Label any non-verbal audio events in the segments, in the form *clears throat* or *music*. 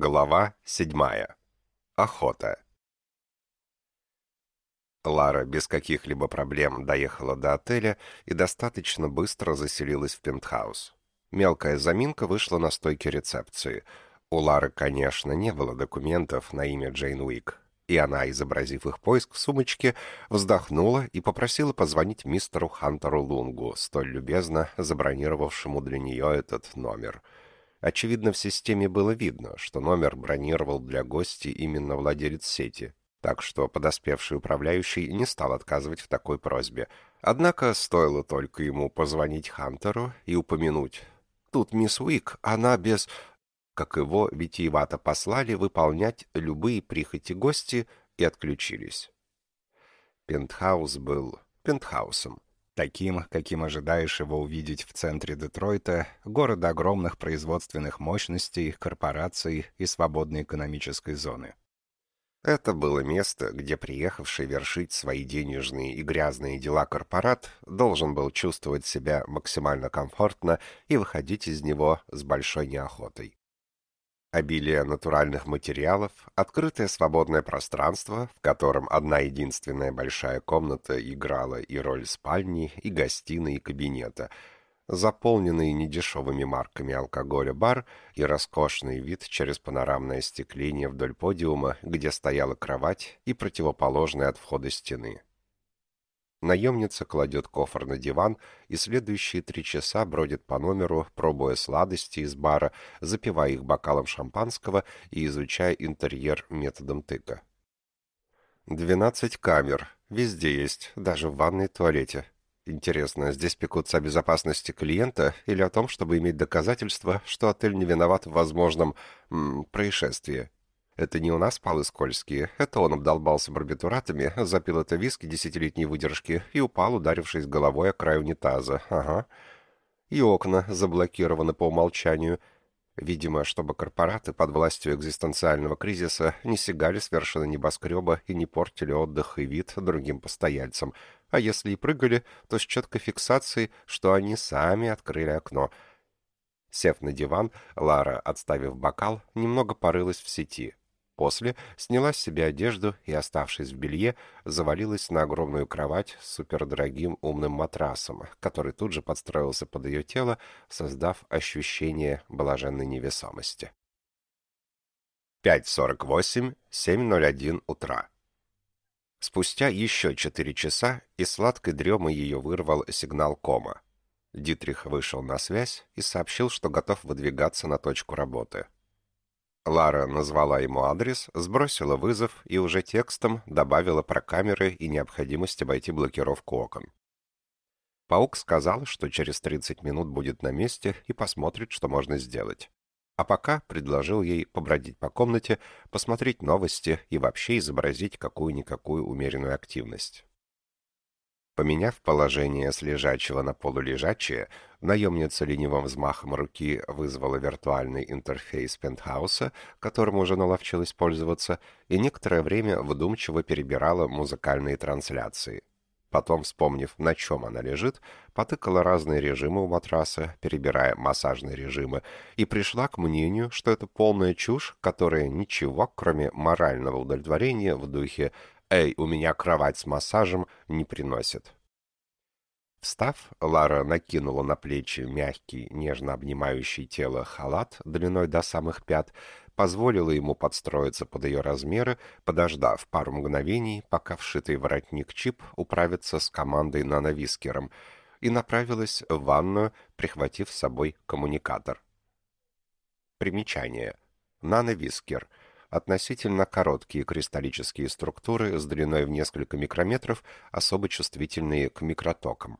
Глава седьмая. Охота. Лара без каких-либо проблем доехала до отеля и достаточно быстро заселилась в пентхаус. Мелкая заминка вышла на стойке рецепции. У Лары, конечно, не было документов на имя Джейн Уик, и она, изобразив их поиск в сумочке, вздохнула и попросила позвонить мистеру Хантеру Лунгу, столь любезно забронировавшему для нее этот номер — Очевидно, в системе было видно, что номер бронировал для гостей именно владелец сети, так что подоспевший управляющий не стал отказывать в такой просьбе. Однако стоило только ему позвонить Хантеру и упомянуть. «Тут мисс Уик, она без...» Как его витиевато послали выполнять любые прихоти гости и отключились. Пентхаус был пентхаусом таким, каким ожидаешь его увидеть в центре Детройта, города огромных производственных мощностей, корпораций и свободной экономической зоны. Это было место, где приехавший вершить свои денежные и грязные дела корпорат должен был чувствовать себя максимально комфортно и выходить из него с большой неохотой. Обилие натуральных материалов, открытое свободное пространство, в котором одна единственная большая комната играла и роль спальни, и гостиной, и кабинета, заполненный недешевыми марками алкоголя бар и роскошный вид через панорамное остекление вдоль подиума, где стояла кровать и противоположная от входа стены. Наемница кладет кофр на диван и следующие три часа бродит по номеру, пробуя сладости из бара, запивая их бокалом шампанского и изучая интерьер методом тыка. Двенадцать камер. Везде есть, даже в ванной и туалете. Интересно, здесь пекутся о безопасности клиента или о том, чтобы иметь доказательства, что отель не виноват в возможном м, происшествии? Это не у нас палы скользкие, это он обдолбался барбитуратами, запил это виски десятилетней выдержки и упал, ударившись головой о край унитаза. Ага. И окна заблокированы по умолчанию. Видимо, чтобы корпораты под властью экзистенциального кризиса не сигали с вершины небоскреба и не портили отдых и вид другим постояльцам. А если и прыгали, то с четкой фиксацией, что они сами открыли окно. Сев на диван, Лара, отставив бокал, немного порылась в сети — После сняла с себя одежду и, оставшись в белье, завалилась на огромную кровать с супердорогим умным матрасом, который тут же подстроился под ее тело, создав ощущение блаженной невесомости. 5.48, 7.01 утра. Спустя еще четыре часа из сладкой дремы ее вырвал сигнал кома. Дитрих вышел на связь и сообщил, что готов выдвигаться на точку работы. Лара назвала ему адрес, сбросила вызов и уже текстом добавила про камеры и необходимость обойти блокировку окон. Паук сказал, что через 30 минут будет на месте и посмотрит, что можно сделать. А пока предложил ей побродить по комнате, посмотреть новости и вообще изобразить какую-никакую умеренную активность. Поменяв положение с лежачего на полу лежачее, наемница ленивым взмахом руки вызвала виртуальный интерфейс пентхауса, которым уже наловчилась пользоваться, и некоторое время вдумчиво перебирала музыкальные трансляции. Потом, вспомнив, на чем она лежит, потыкала разные режимы у матраса, перебирая массажные режимы, и пришла к мнению, что это полная чушь, которая ничего, кроме морального удовлетворения в духе «Эй, у меня кровать с массажем» не приносит. Встав, Лара накинула на плечи мягкий, нежно обнимающий тело халат длиной до самых пят, позволила ему подстроиться под ее размеры, подождав пару мгновений, пока вшитый воротник чип управится с командой нановискером, и направилась в ванную, прихватив с собой коммуникатор. Примечание. Нановискер — относительно короткие кристаллические структуры с длиной в несколько микрометров, особо чувствительные к микротокам.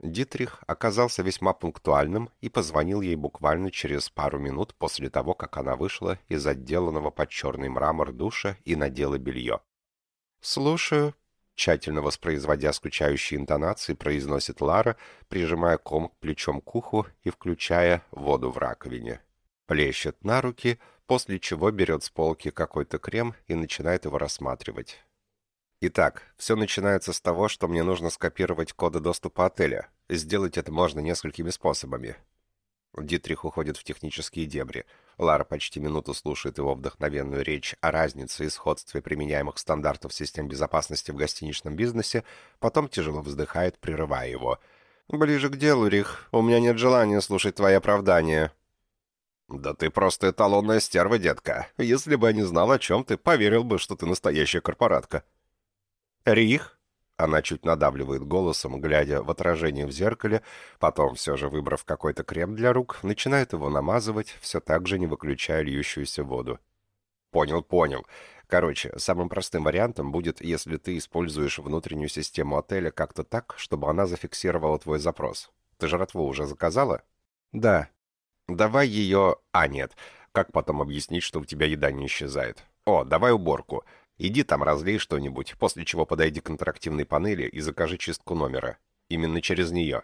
Дитрих оказался весьма пунктуальным и позвонил ей буквально через пару минут после того, как она вышла из отделанного под черный мрамор душа и надела белье. «Слушаю», — тщательно воспроизводя скучающие интонации, произносит Лара, прижимая ком плечом к уху и включая воду в раковине. Плещет на руки — после чего берет с полки какой-то крем и начинает его рассматривать. Итак, все начинается с того, что мне нужно скопировать коды доступа отеля. Сделать это можно несколькими способами. Дитрих уходит в технические дебри. Лара почти минуту слушает его вдохновенную речь о разнице и сходстве применяемых стандартов систем безопасности в гостиничном бизнесе, потом тяжело вздыхает, прерывая его. «Ближе к делу, Рих. У меня нет желания слушать твои оправдания». «Да ты просто эталонная стерва, детка. Если бы я не знал, о чем ты, поверил бы, что ты настоящая корпоратка». «Рих?» Она чуть надавливает голосом, глядя в отражение в зеркале, потом, все же выбрав какой-то крем для рук, начинает его намазывать, все так же не выключая льющуюся воду. «Понял, понял. Короче, самым простым вариантом будет, если ты используешь внутреннюю систему отеля как-то так, чтобы она зафиксировала твой запрос. Ты жратву уже заказала?» «Да». «Давай ее...» «А, нет. Как потом объяснить, что у тебя еда не исчезает?» «О, давай уборку. Иди там разлей что-нибудь, после чего подойди к интерактивной панели и закажи чистку номера. Именно через нее.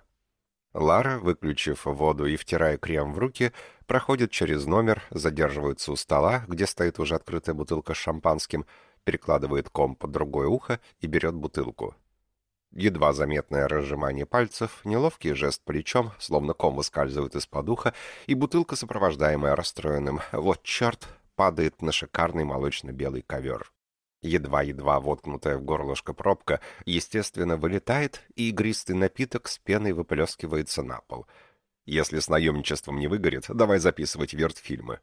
Лара, выключив воду и втирая крем в руки, проходит через номер, задерживается у стола, где стоит уже открытая бутылка с шампанским, перекладывает ком под другое ухо и берет бутылку. Едва заметное разжимание пальцев, неловкий жест плечом, словно ком выскальзывает из-под уха, и бутылка, сопровождаемая расстроенным «вот черт», падает на шикарный молочно-белый ковер. Едва-едва воткнутая в горлышко пробка, естественно, вылетает, и игристый напиток с пеной выплескивается на пол. Если с наемничеством не выгорит, давай записывать вертфильмы.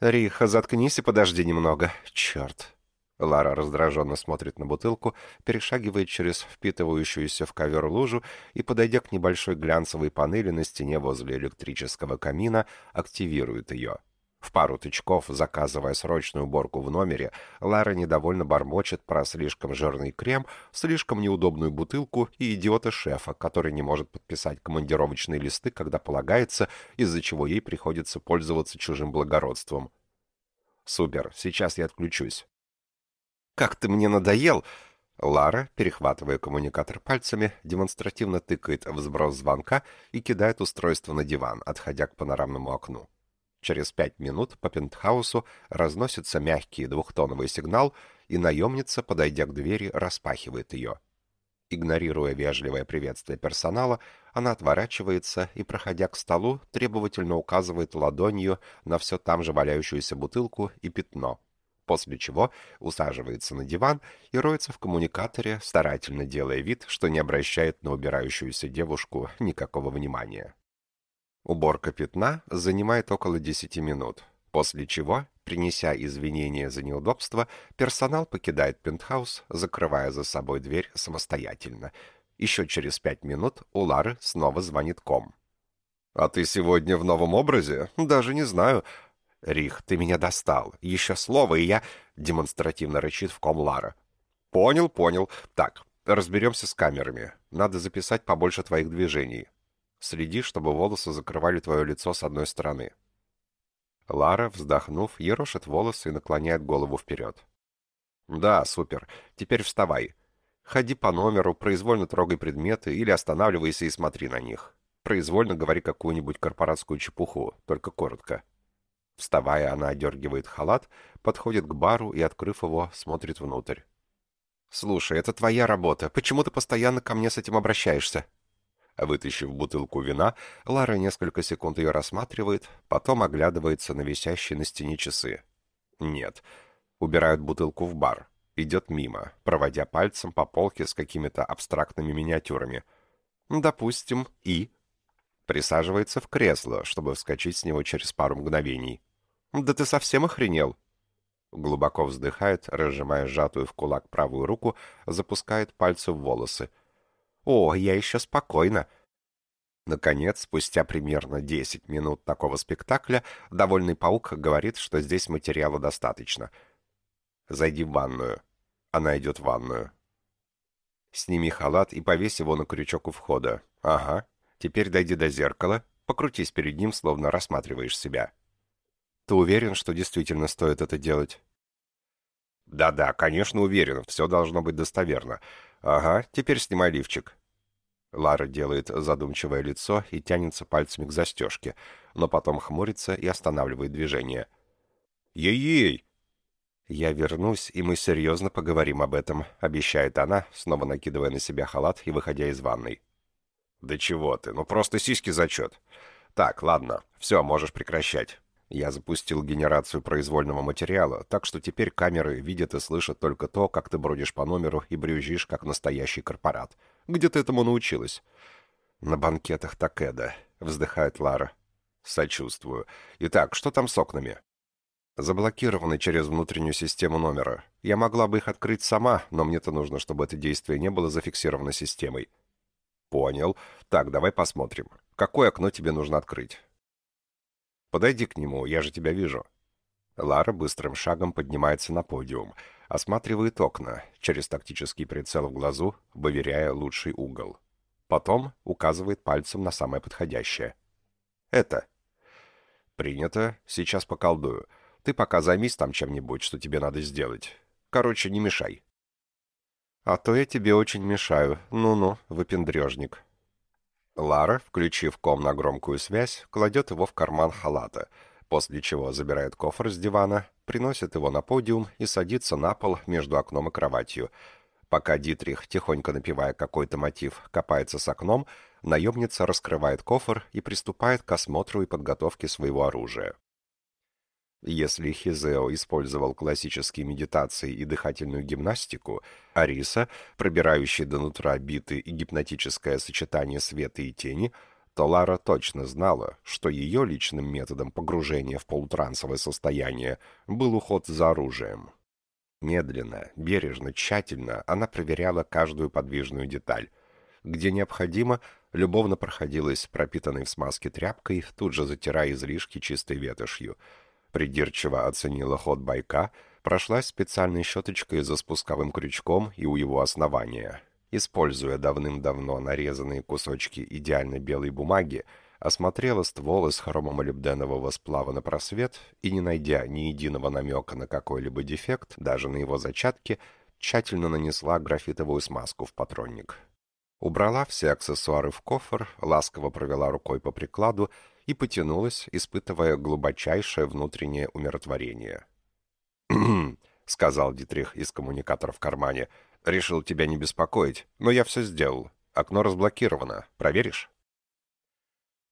«Риха, заткнись и подожди немного. Черт!» Лара раздраженно смотрит на бутылку, перешагивает через впитывающуюся в ковер лужу и, подойдя к небольшой глянцевой панели на стене возле электрического камина, активирует ее. В пару тычков, заказывая срочную уборку в номере, Лара недовольно бормочет про слишком жирный крем, слишком неудобную бутылку и идиота-шефа, который не может подписать командировочные листы, когда полагается, из-за чего ей приходится пользоваться чужим благородством. «Супер, сейчас я отключусь». «Как ты мне надоел!» Лара, перехватывая коммуникатор пальцами, демонстративно тыкает в сброс звонка и кидает устройство на диван, отходя к панорамному окну. Через пять минут по пентхаусу разносится мягкий двухтоновый сигнал, и наемница, подойдя к двери, распахивает ее. Игнорируя вежливое приветствие персонала, она отворачивается и, проходя к столу, требовательно указывает ладонью на все там же валяющуюся бутылку и пятно, после чего усаживается на диван и роется в коммуникаторе, старательно делая вид, что не обращает на убирающуюся девушку никакого внимания. Уборка пятна занимает около 10 минут, после чего, принеся извинения за неудобство, персонал покидает пентхаус, закрывая за собой дверь самостоятельно. Еще через пять минут у Лары снова звонит ком. «А ты сегодня в новом образе? Даже не знаю». «Рих, ты меня достал. Еще слово, и я...» — демонстративно рычит в ком Лара. «Понял, понял. Так, разберемся с камерами. Надо записать побольше твоих движений. Следи, чтобы волосы закрывали твое лицо с одной стороны. Лара, вздохнув, ерошит волосы и наклоняет голову вперед. «Да, супер. Теперь вставай. Ходи по номеру, произвольно трогай предметы или останавливайся и смотри на них. Произвольно говори какую-нибудь корпоратскую чепуху, только коротко». Вставая, она одергивает халат, подходит к бару и, открыв его, смотрит внутрь. «Слушай, это твоя работа. Почему ты постоянно ко мне с этим обращаешься?» Вытащив бутылку вина, Лара несколько секунд ее рассматривает, потом оглядывается на висящие на стене часы. Нет. Убирают бутылку в бар. Идет мимо, проводя пальцем по полке с какими-то абстрактными миниатюрами. Допустим, и... Присаживается в кресло, чтобы вскочить с него через пару мгновений. «Да ты совсем охренел?» Глубоко вздыхает, разжимая сжатую в кулак правую руку, запускает пальцы в волосы — «О, я еще спокойно». Наконец, спустя примерно 10 минут такого спектакля, довольный паук говорит, что здесь материала достаточно. «Зайди в ванную». Она идет в ванную. «Сними халат и повесь его на крючок у входа». «Ага. Теперь дойди до зеркала, покрутись перед ним, словно рассматриваешь себя». «Ты уверен, что действительно стоит это делать?» «Да-да, конечно, уверен. Все должно быть достоверно. Ага, теперь снимай лифчик». Лара делает задумчивое лицо и тянется пальцами к застежке, но потом хмурится и останавливает движение. «Ей-ей!» «Я вернусь, и мы серьезно поговорим об этом», — обещает она, снова накидывая на себя халат и выходя из ванной. «Да чего ты, ну просто сиськи зачет. Так, ладно, все, можешь прекращать. Я запустил генерацию произвольного материала, так что теперь камеры видят и слышат только то, как ты бродишь по номеру и брюзжишь, как настоящий корпорат. Где ты этому научилась? На банкетах Такеда, вздыхает Лара. Сочувствую. Итак, что там с окнами? Заблокированы через внутреннюю систему номера. Я могла бы их открыть сама, но мне-то нужно, чтобы это действие не было зафиксировано системой. Понял. Так, давай посмотрим. Какое окно тебе нужно открыть? Подойди к нему, я же тебя вижу. Лара быстрым шагом поднимается на подиум, осматривает окна, через тактический прицел в глазу, выверяя лучший угол. Потом указывает пальцем на самое подходящее. «Это». «Принято. Сейчас поколдую. Ты пока займись там чем-нибудь, что тебе надо сделать. Короче, не мешай». «А то я тебе очень мешаю. Ну-ну, выпендрежник». Лара, включив ком на громкую связь, кладет его в карман халата, после чего забирает кофр с дивана, приносит его на подиум и садится на пол между окном и кроватью. Пока Дитрих, тихонько напевая какой-то мотив, копается с окном, наемница раскрывает кофр и приступает к осмотру и подготовке своего оружия. Если Хизео использовал классические медитации и дыхательную гимнастику, Ариса, пробирающий до нутра биты и гипнотическое сочетание света и тени, то Лара точно знала, что ее личным методом погружения в полутрансовое состояние был уход за оружием. Медленно, бережно, тщательно она проверяла каждую подвижную деталь. Где необходимо, любовно проходилась пропитанной в смазке тряпкой, тут же затирая излишки чистой ветошью — Придирчиво оценила ход байка, прошлась специальной щеточкой за спусковым крючком и у его основания. Используя давным-давно нарезанные кусочки идеальной белой бумаги, осмотрела ствол из хромомолибденового сплава на просвет и, не найдя ни единого намека на какой-либо дефект, даже на его зачатке, тщательно нанесла графитовую смазку в патронник. Убрала все аксессуары в кофр, ласково провела рукой по прикладу и потянулась, испытывая глубочайшее внутреннее умиротворение. *clears throat* сказал Дитрих из коммуникатора в кармане. «Решил тебя не беспокоить, но я все сделал. Окно разблокировано. Проверишь?»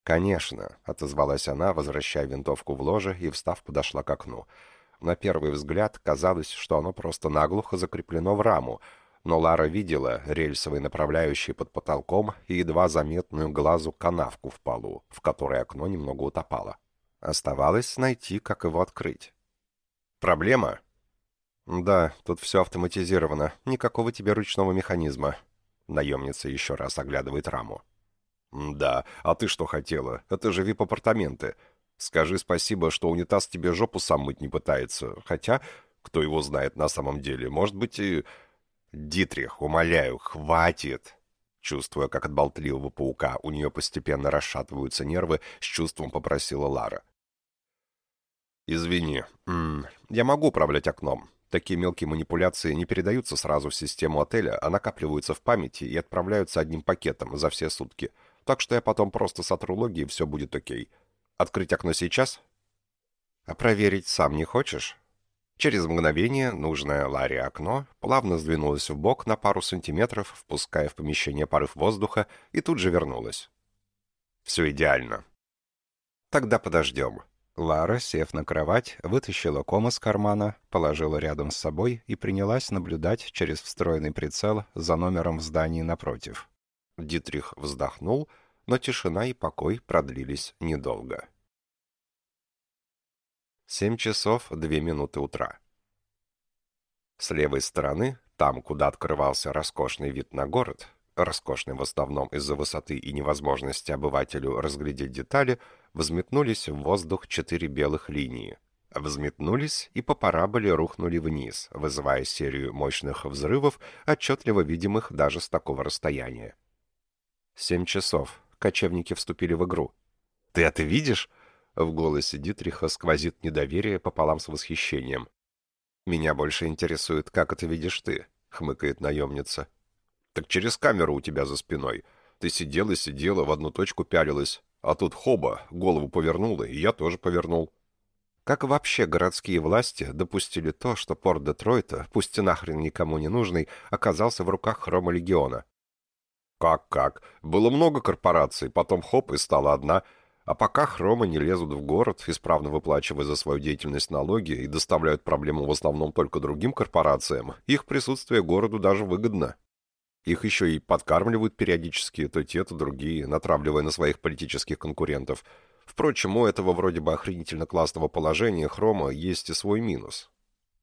«Конечно», — отозвалась она, возвращая винтовку в ложе и, встав, подошла к окну. На первый взгляд казалось, что оно просто наглухо закреплено в раму, но Лара видела рельсовые направляющие под потолком и едва заметную глазу канавку в полу, в которой окно немного утопало. Оставалось найти, как его открыть. «Проблема?» «Да, тут все автоматизировано. Никакого тебе ручного механизма». Наемница еще раз оглядывает раму. «Да, а ты что хотела? Это же вип-апартаменты. Скажи спасибо, что унитаз тебе жопу сам мыть не пытается. Хотя, кто его знает на самом деле, может быть и...» «Дитрих, умоляю, хватит!» Чувствуя, как от болтливого паука у нее постепенно расшатываются нервы, с чувством попросила Лара. «Извини, М -м, я могу управлять окном. Такие мелкие манипуляции не передаются сразу в систему отеля, а накапливаются в памяти и отправляются одним пакетом за все сутки. Так что я потом просто сотру логи, и все будет окей. Открыть окно сейчас?» «А проверить сам не хочешь?» Через мгновение нужное Ларе окно плавно сдвинулось в бок на пару сантиметров, впуская в помещение порыв воздуха, и тут же вернулось. «Все идеально». «Тогда подождем». Лара, сев на кровать, вытащила ком из кармана, положила рядом с собой и принялась наблюдать через встроенный прицел за номером в здании напротив. Дитрих вздохнул, но тишина и покой продлились недолго. Семь часов две минуты утра. С левой стороны, там, куда открывался роскошный вид на город, роскошный в основном из-за высоты и невозможности обывателю разглядеть детали, взметнулись в воздух четыре белых линии. Взметнулись и по параболе рухнули вниз, вызывая серию мощных взрывов, отчетливо видимых даже с такого расстояния. Семь часов. Кочевники вступили в игру. «Ты это видишь?» В голосе Дитриха сквозит недоверие пополам с восхищением. «Меня больше интересует, как это видишь ты», — хмыкает наемница. «Так через камеру у тебя за спиной. Ты сидела, сидела, в одну точку пялилась, а тут хоба, голову повернула, и я тоже повернул». Как вообще городские власти допустили то, что порт Детройта, пусть и нахрен никому не нужный, оказался в руках Хрома Легиона? Как-как? Было много корпораций, потом хоп, и стала одна — А пока хромы не лезут в город, исправно выплачивая за свою деятельность налоги и доставляют проблему в основном только другим корпорациям, их присутствие городу даже выгодно. Их еще и подкармливают периодически то те, то другие, натравливая на своих политических конкурентов. Впрочем, у этого вроде бы охренительно классного положения хрома есть и свой минус.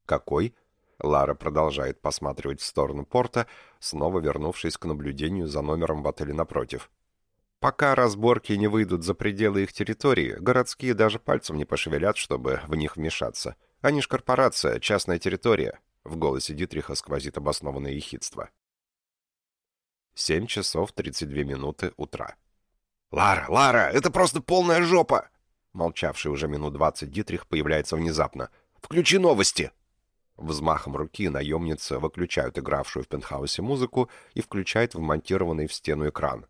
Какой? Лара продолжает посматривать в сторону порта, снова вернувшись к наблюдению за номером в отеле напротив. Пока разборки не выйдут за пределы их территории, городские даже пальцем не пошевелят, чтобы в них вмешаться. Они ж корпорация, частная территория. В голосе Дитриха сквозит обоснованное ехидство. 7 часов 32 минуты утра. «Лара, Лара, это просто полная жопа!» Молчавший уже минут двадцать Дитрих появляется внезапно. «Включи новости!» Взмахом руки наемница выключают игравшую в пентхаусе музыку и включает вмонтированный в стену экран.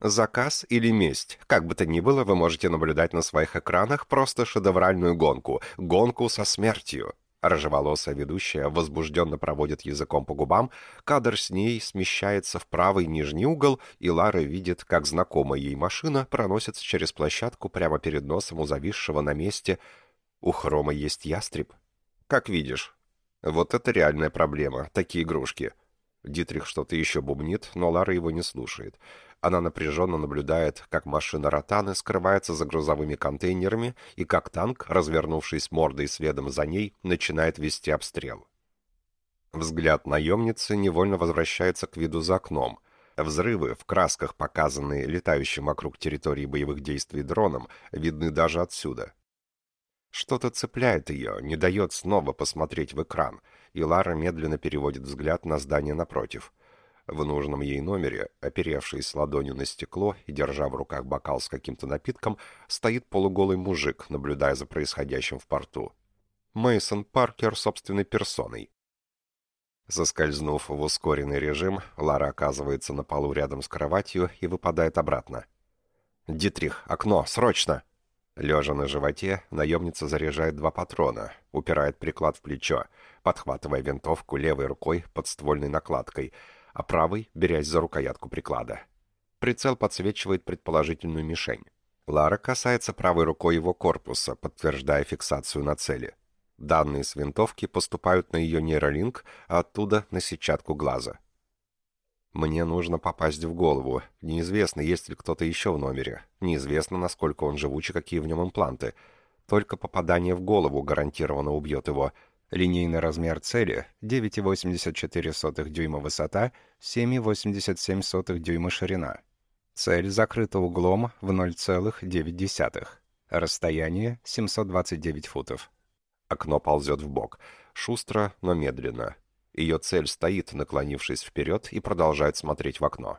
Заказ или месть, как бы то ни было, вы можете наблюдать на своих экранах просто шедевральную гонку. Гонку со смертью. Рыжеволосая ведущая возбужденно проводит языком по губам, кадр с ней смещается в правый нижний угол, и Лара видит, как знакомая ей машина проносится через площадку прямо перед носом у зависшего на месте. У Хрома есть ястреб. Как видишь. Вот это реальная проблема, такие игрушки. Дитрих что-то еще бубнит, но Лара его не слушает. Она напряженно наблюдает, как машина Ротаны скрывается за грузовыми контейнерами и как танк, развернувшись мордой следом за ней, начинает вести обстрел. Взгляд наемницы невольно возвращается к виду за окном. Взрывы, в красках показанные летающим вокруг территории боевых действий дроном, видны даже отсюда. Что-то цепляет ее, не дает снова посмотреть в экран, и Лара медленно переводит взгляд на здание напротив — в нужном ей номере, оперевшись ладонью на стекло и держа в руках бокал с каким-то напитком, стоит полуголый мужик, наблюдая за происходящим в порту. Мейсон Паркер собственной персоной. Заскользнув в ускоренный режим, Лара оказывается на полу рядом с кроватью и выпадает обратно. «Дитрих, окно, срочно!» Лежа на животе, наемница заряжает два патрона, упирает приклад в плечо, подхватывая винтовку левой рукой под ствольной накладкой — а правый, берясь за рукоятку приклада. Прицел подсвечивает предположительную мишень. Лара касается правой рукой его корпуса, подтверждая фиксацию на цели. Данные с винтовки поступают на ее нейролинк, а оттуда на сетчатку глаза. Мне нужно попасть в голову. Неизвестно, есть ли кто-то еще в номере. Неизвестно, насколько он живучий, какие в нем импланты. Только попадание в голову гарантированно убьет его — Линейный размер цели 9,84 дюйма высота, 7,87 дюйма ширина. Цель закрыта углом в 0,9. Расстояние 729 футов. Окно ползет в бок, шустро, но медленно. Ее цель стоит, наклонившись вперед, и продолжает смотреть в окно.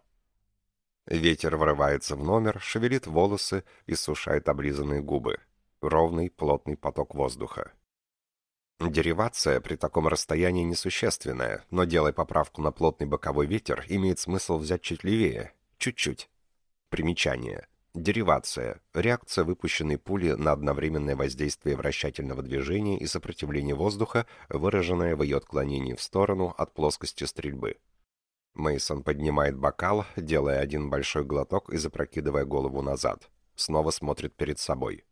Ветер врывается в номер, шевелит волосы и сушает облизанные губы. Ровный, плотный поток воздуха. Деривация при таком расстоянии несущественная, но делая поправку на плотный боковой ветер, имеет смысл взять чуть левее, чуть-чуть. Примечание. Деривация – реакция выпущенной пули на одновременное воздействие вращательного движения и сопротивление воздуха, выраженное в ее отклонении в сторону от плоскости стрельбы. Мейсон поднимает бокал, делая один большой глоток и запрокидывая голову назад. Снова смотрит перед собой.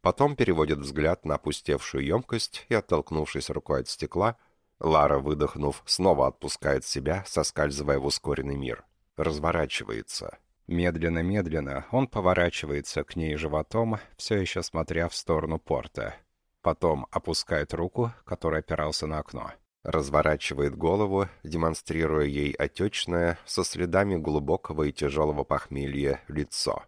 Потом переводит взгляд на опустевшую емкость и, оттолкнувшись рукой от стекла, Лара, выдохнув, снова отпускает себя, соскальзывая в ускоренный мир. Разворачивается. Медленно-медленно он поворачивается к ней животом, все еще смотря в сторону порта. Потом опускает руку, которая опирался на окно. Разворачивает голову, демонстрируя ей отечное, со следами глубокого и тяжелого похмелья, лицо.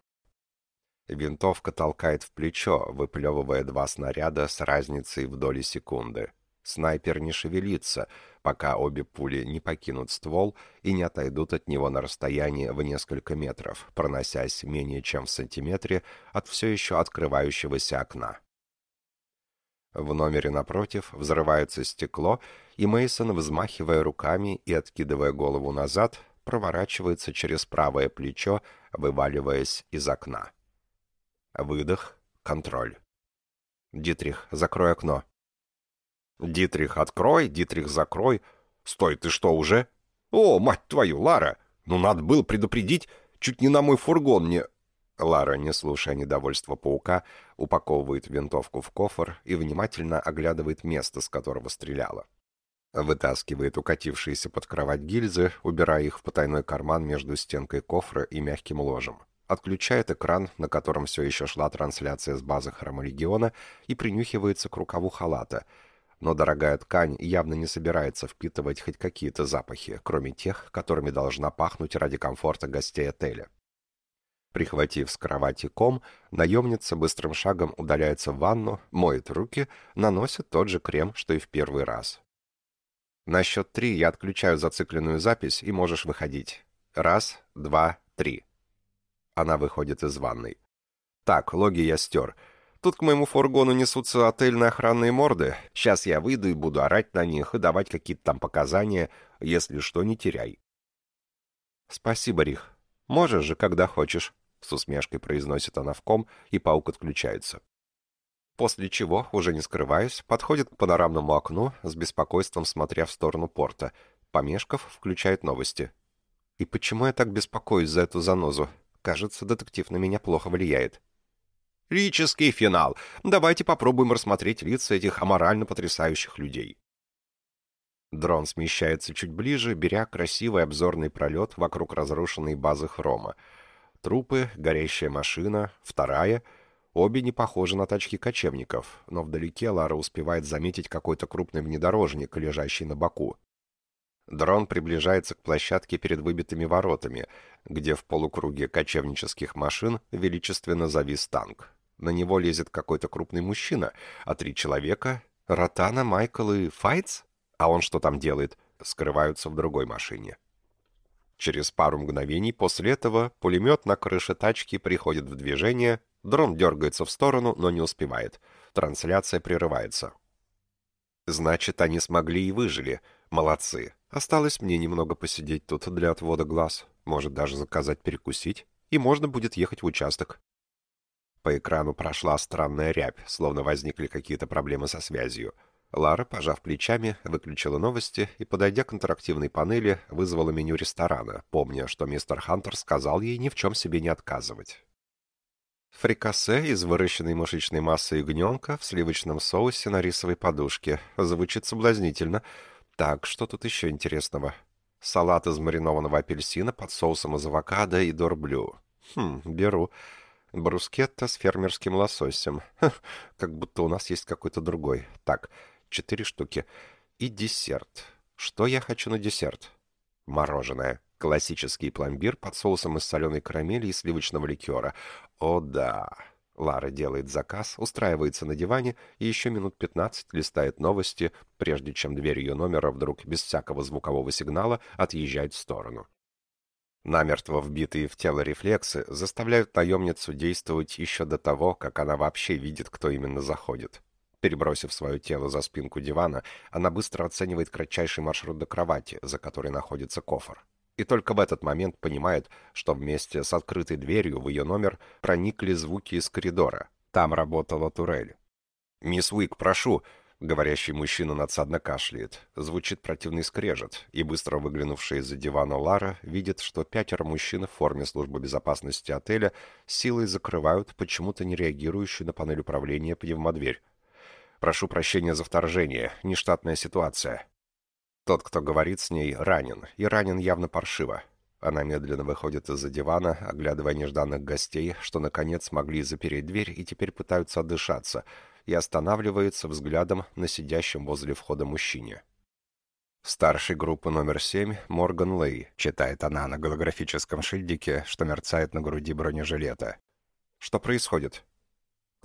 Винтовка толкает в плечо, выплевывая два снаряда с разницей в доли секунды. Снайпер не шевелится, пока обе пули не покинут ствол и не отойдут от него на расстояние в несколько метров, проносясь менее чем в сантиметре от все еще открывающегося окна. В номере напротив взрывается стекло, и Мейсон, взмахивая руками и откидывая голову назад, проворачивается через правое плечо, вываливаясь из окна. Выдох. Контроль. Дитрих, закрой окно. Дитрих, открой, Дитрих, закрой. Стой, ты что, уже? О, мать твою, Лара! Ну, надо было предупредить, чуть не на мой фургон не... Лара, не слушая недовольства паука, упаковывает винтовку в кофр и внимательно оглядывает место, с которого стреляла. Вытаскивает укатившиеся под кровать гильзы, убирая их в потайной карман между стенкой кофра и мягким ложем. Отключает экран, на котором все еще шла трансляция с базы Хромолегиона, и принюхивается к рукаву халата. Но дорогая ткань явно не собирается впитывать хоть какие-то запахи, кроме тех, которыми должна пахнуть ради комфорта гостей отеля. Прихватив с кровати ком, наемница быстрым шагом удаляется в ванну, моет руки, наносит тот же крем, что и в первый раз. На счет три я отключаю зацикленную запись, и можешь выходить. Раз, два, три. Она выходит из ванной. Так, логи я стер. Тут к моему фургону несутся отельные охранные морды. Сейчас я выйду и буду орать на них и давать какие-то там показания. Если что, не теряй. Спасибо, Рих. Можешь же, когда хочешь. С усмешкой произносит она в ком, и паук отключается. После чего, уже не скрываясь, подходит к панорамному окну, с беспокойством смотря в сторону порта. Помешков, включает новости. И почему я так беспокоюсь за эту занозу? Кажется, детектив на меня плохо влияет. Рический финал. Давайте попробуем рассмотреть лица этих аморально потрясающих людей. Дрон смещается чуть ближе, беря красивый обзорный пролет вокруг разрушенной базы Хрома. Трупы, горящая машина, вторая. Обе не похожи на тачки кочевников, но вдалеке Лара успевает заметить какой-то крупный внедорожник, лежащий на боку. Дрон приближается к площадке перед выбитыми воротами, где в полукруге кочевнических машин величественно завис танк. На него лезет какой-то крупный мужчина, а три человека — Ротана, Майкл и Файтс? А он что там делает? Скрываются в другой машине. Через пару мгновений после этого пулемет на крыше тачки приходит в движение, дрон дергается в сторону, но не успевает. Трансляция прерывается. Значит, они смогли и выжили. Молодцы. Осталось мне немного посидеть тут для отвода глаз. Может, даже заказать перекусить. И можно будет ехать в участок. По экрану прошла странная рябь, словно возникли какие-то проблемы со связью. Лара, пожав плечами, выключила новости и, подойдя к интерактивной панели, вызвала меню ресторана, помня, что мистер Хантер сказал ей ни в чем себе не отказывать. Фрикасе из выращенной мышечной массы ягненка в сливочном соусе на рисовой подушке. Звучит соблазнительно. Так, что тут еще интересного? Салат из маринованного апельсина под соусом из авокадо и дорблю. Хм, беру. Брускетта с фермерским лососем. Ха, *laughs* как будто у нас есть какой-то другой. Так, четыре штуки. И десерт. Что я хочу на десерт? Мороженое. Классический пломбир под соусом из соленой карамели и сливочного ликера. О да! Лара делает заказ, устраивается на диване и еще минут 15 листает новости, прежде чем дверь ее номера вдруг без всякого звукового сигнала отъезжает в сторону. Намертво вбитые в тело рефлексы заставляют наемницу действовать еще до того, как она вообще видит, кто именно заходит. Перебросив свое тело за спинку дивана, она быстро оценивает кратчайший маршрут до кровати, за которой находится кофр. И только в этот момент понимает, что вместе с открытой дверью в ее номер проникли звуки из коридора. Там работала турель. «Мисс Уик, прошу!» Говорящий мужчина надсадно кашляет. Звучит противный скрежет, и быстро выглянувшая из-за дивана Лара видит, что пятеро мужчин в форме службы безопасности отеля силой закрывают почему-то не реагирующую на панель управления пневмодверь. Прошу прощения за вторжение. Нештатная ситуация. Тот, кто говорит с ней, ранен. И ранен явно паршиво. Она медленно выходит из-за дивана, оглядывая нежданных гостей, что наконец смогли запереть дверь и теперь пытаются отдышаться, и останавливается взглядом на сидящем возле входа мужчине. «Старший группы номер семь Морган Лей», — читает она на голографическом шильдике, что мерцает на груди бронежилета. «Что происходит?»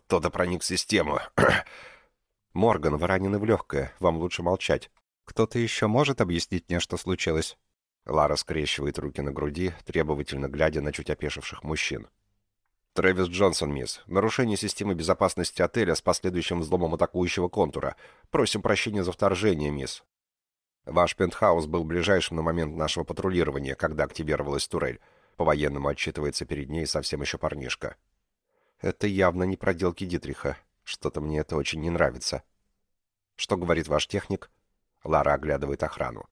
«Кто-то проник в систему. *clears throat* «Морган, вы ранены в легкое. Вам лучше молчать. Кто-то еще может объяснить мне, что случилось?» Лара скрещивает руки на груди, требовательно глядя на чуть опешивших мужчин. «Трэвис Джонсон, мисс. Нарушение системы безопасности отеля с последующим взломом атакующего контура. Просим прощения за вторжение, мисс. Ваш пентхаус был ближайшим на момент нашего патрулирования, когда активировалась турель. По-военному отчитывается перед ней совсем еще парнишка. Это явно не проделки Дитриха. Что-то мне это очень не нравится. Что говорит ваш техник? Лара оглядывает охрану.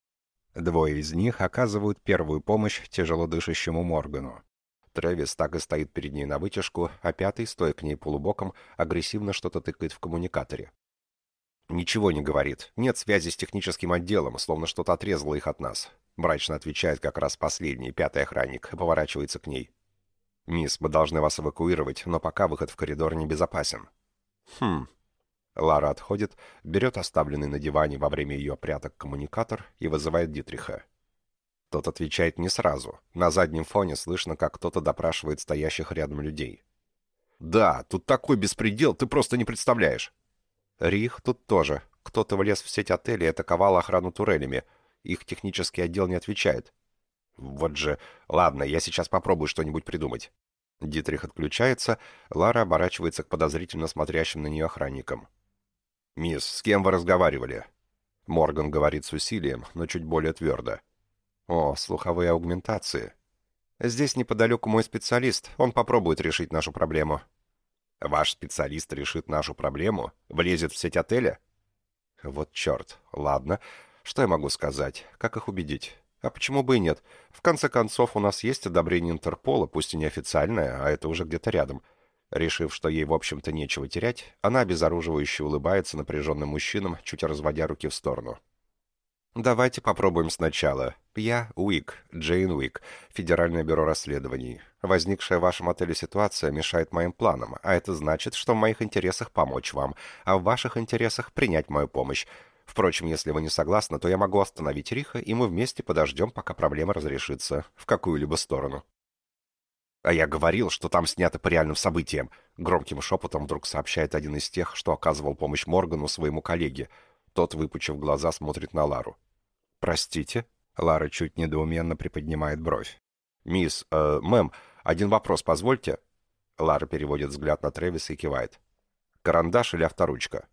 Двое из них оказывают первую помощь тяжело дышащему Моргану. Трэвис так и стоит перед ней на вытяжку, а пятый, стоя к ней полубоком, агрессивно что-то тыкает в коммуникаторе. «Ничего не говорит. Нет связи с техническим отделом, словно что-то отрезало их от нас». Мрачно отвечает как раз последний, пятый охранник, и поворачивается к ней. «Мисс, мы должны вас эвакуировать, но пока выход в коридор небезопасен». «Хм». Лара отходит, берет оставленный на диване во время ее пряток коммуникатор и вызывает Дитриха. Тот отвечает не сразу. На заднем фоне слышно, как кто-то допрашивает стоящих рядом людей. «Да, тут такой беспредел, ты просто не представляешь!» Рих тут тоже. Кто-то влез в сеть отелей и атаковал охрану турелями. Их технический отдел не отвечает. Вот же... Ладно, я сейчас попробую что-нибудь придумать. Дитрих отключается, Лара оборачивается к подозрительно смотрящим на нее охранникам. «Мисс, с кем вы разговаривали?» Морган говорит с усилием, но чуть более твердо. «О, слуховые аугментации. Здесь неподалеку мой специалист, он попробует решить нашу проблему». Ваш специалист решит нашу проблему? Влезет в сеть отеля? Вот черт. Ладно. Что я могу сказать? Как их убедить? А почему бы и нет? В конце концов, у нас есть одобрение Интерпола, пусть и неофициальное, а это уже где-то рядом. Решив, что ей, в общем-то, нечего терять, она обезоруживающе улыбается напряженным мужчинам, чуть разводя руки в сторону. Давайте попробуем сначала. Я Уик, Джейн Уик, Федеральное бюро расследований. Возникшая в вашем отеле ситуация мешает моим планам, а это значит, что в моих интересах помочь вам, а в ваших интересах принять мою помощь. Впрочем, если вы не согласны, то я могу остановить Риха, и мы вместе подождем, пока проблема разрешится в какую-либо сторону. А я говорил, что там снято по реальным событиям. Громким шепотом вдруг сообщает один из тех, что оказывал помощь Моргану своему коллеге — тот, выпучив глаза, смотрит на Лару. «Простите?» Лара чуть недоуменно приподнимает бровь. «Мисс, э, мэм, один вопрос позвольте?» Лара переводит взгляд на Трэвиса и кивает. «Карандаш или авторучка?»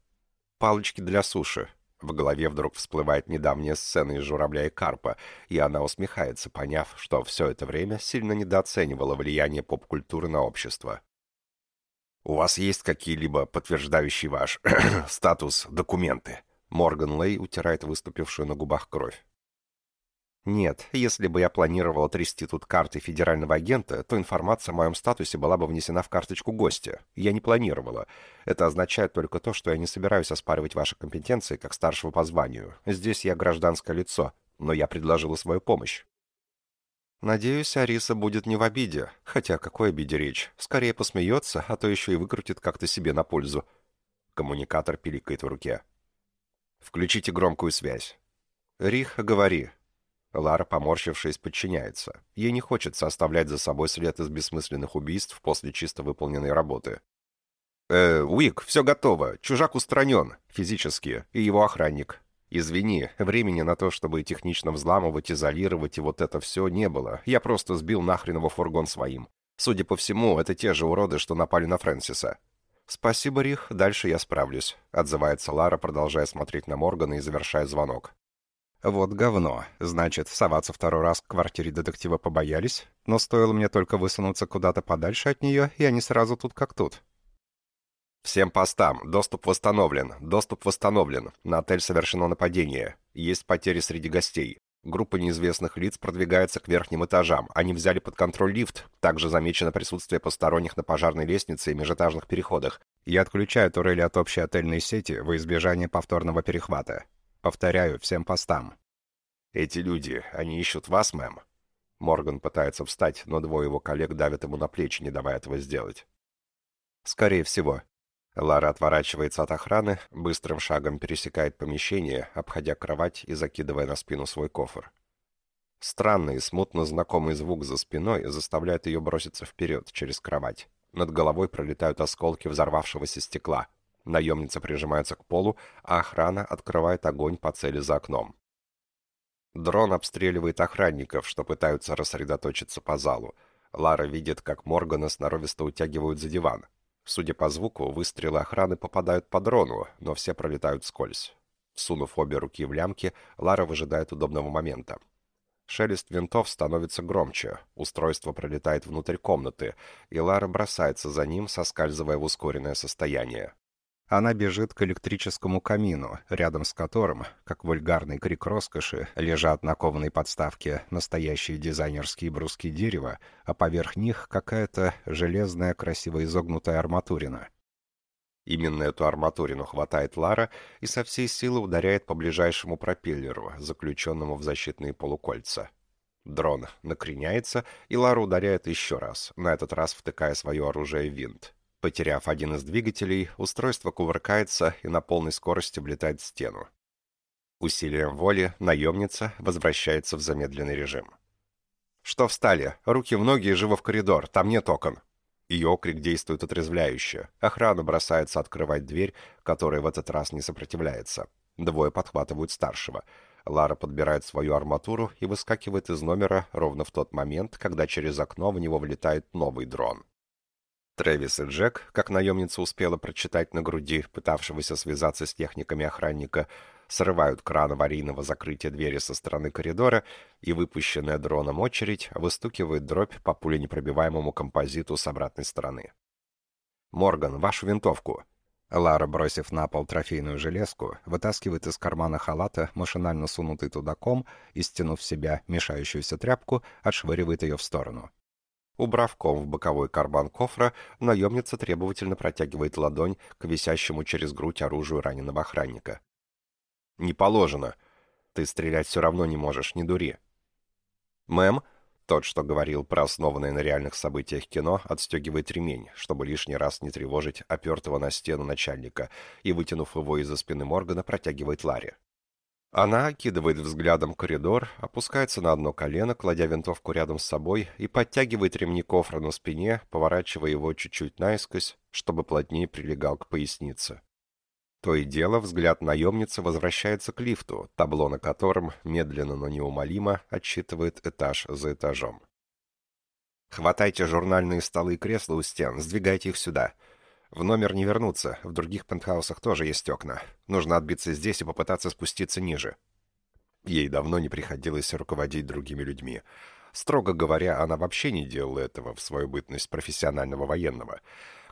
«Палочки для суши». В голове вдруг всплывает недавняя сцена из «Журавля и Карпа», и она усмехается, поняв, что все это время сильно недооценивала влияние поп-культуры на общество. «У вас есть какие-либо подтверждающие ваш *clears throat* статус документы?» Морган Лей утирает выступившую на губах кровь. Нет, если бы я планировал трясти тут карты федерального агента, то информация о моем статусе была бы внесена в карточку гостя. Я не планировала. Это означает только то, что я не собираюсь оспаривать ваши компетенции как старшего по званию. Здесь я гражданское лицо, но я предложила свою помощь. Надеюсь, Ариса будет не в обиде. Хотя, какой обиде речь? Скорее посмеется, а то еще и выкрутит как-то себе на пользу. Коммуникатор пиликает в руке. Включите громкую связь. Рих, говори. Лара, поморщившись, подчиняется. Ей не хочется оставлять за собой след из бессмысленных убийств после чисто выполненной работы. «Э, Уик, все готово. Чужак устранен. Физически. И его охранник. Извини, времени на то, чтобы технично взламывать, изолировать и вот это все не было. Я просто сбил нахрен его фургон своим. Судя по всему, это те же уроды, что напали на Фрэнсиса. «Спасибо, Рих, дальше я справлюсь», — отзывается Лара, продолжая смотреть на Моргана и завершая звонок. «Вот говно. Значит, соваться второй раз к квартире детектива побоялись, но стоило мне только высунуться куда-то подальше от нее, и они сразу тут как тут». «Всем постам. Доступ восстановлен. Доступ восстановлен. На отель совершено нападение. Есть потери среди гостей. Группа неизвестных лиц продвигается к верхним этажам. Они взяли под контроль лифт. Также замечено присутствие посторонних на пожарной лестнице и межэтажных переходах. Я отключаю турели от общей отельной сети во избежание повторного перехвата. Повторяю, всем постам. Эти люди, они ищут вас, мэм? Морган пытается встать, но двое его коллег давят ему на плечи, не давая этого сделать. Скорее всего. Лара отворачивается от охраны, быстрым шагом пересекает помещение, обходя кровать и закидывая на спину свой кофр. Странный, смутно знакомый звук за спиной заставляет ее броситься вперед, через кровать. Над головой пролетают осколки взорвавшегося стекла. Наемница прижимается к полу, а охрана открывает огонь по цели за окном. Дрон обстреливает охранников, что пытаются рассредоточиться по залу. Лара видит, как Моргана сноровисто утягивают за диван. Судя по звуку, выстрелы охраны попадают по дрону, но все пролетают скользь. Сунув обе руки в лямки, Лара выжидает удобного момента. Шелест винтов становится громче, устройство пролетает внутрь комнаты, и Лара бросается за ним, соскальзывая в ускоренное состояние. Она бежит к электрическому камину, рядом с которым, как вульгарный крик роскоши, лежат на кованой подставке настоящие дизайнерские бруски дерева, а поверх них какая-то железная красиво изогнутая арматурина. Именно эту арматурину хватает Лара и со всей силы ударяет по ближайшему пропеллеру, заключенному в защитные полукольца. Дрон накреняется, и Лара ударяет еще раз, на этот раз втыкая свое оружие в винт. Потеряв один из двигателей, устройство кувыркается и на полной скорости влетает в стену. Усилием воли наемница возвращается в замедленный режим. «Что встали? Руки в ноги и живо в коридор, там нет окон!» Ее окрик действует отрезвляюще. Охрана бросается открывать дверь, которая в этот раз не сопротивляется. Двое подхватывают старшего. Лара подбирает свою арматуру и выскакивает из номера ровно в тот момент, когда через окно в него влетает новый дрон. Трэвис и Джек, как наемница успела прочитать на груди, пытавшегося связаться с техниками охранника, срывают кран аварийного закрытия двери со стороны коридора, и выпущенная дроном очередь выстукивает дробь по пуленепробиваемому композиту с обратной стороны. «Морган, вашу винтовку!» Лара, бросив на пол трофейную железку, вытаскивает из кармана халата машинально сунутый туда ком и, стянув себя мешающуюся тряпку, отшвыривает ее в сторону. Убрав ком в боковой карман кофра, наемница требовательно протягивает ладонь к висящему через грудь оружию раненого охранника. «Не положено. Ты стрелять все равно не можешь, не дури». «Мэм», тот, что говорил про основанное на реальных событиях кино, отстегивает ремень, чтобы лишний раз не тревожить опертого на стену начальника, и, вытянув его из-за спины Моргана, протягивает Ларе. Она окидывает взглядом коридор, опускается на одно колено, кладя винтовку рядом с собой, и подтягивает ремни кофра на спине, поворачивая его чуть-чуть наискось, чтобы плотнее прилегал к пояснице. То и дело, взгляд наемницы возвращается к лифту, табло на котором медленно, но неумолимо отсчитывает этаж за этажом. «Хватайте журнальные столы и кресла у стен, сдвигайте их сюда. В номер не вернуться, в других пентхаусах тоже есть окна. Нужно отбиться здесь и попытаться спуститься ниже. Ей давно не приходилось руководить другими людьми. Строго говоря, она вообще не делала этого в свою бытность профессионального военного.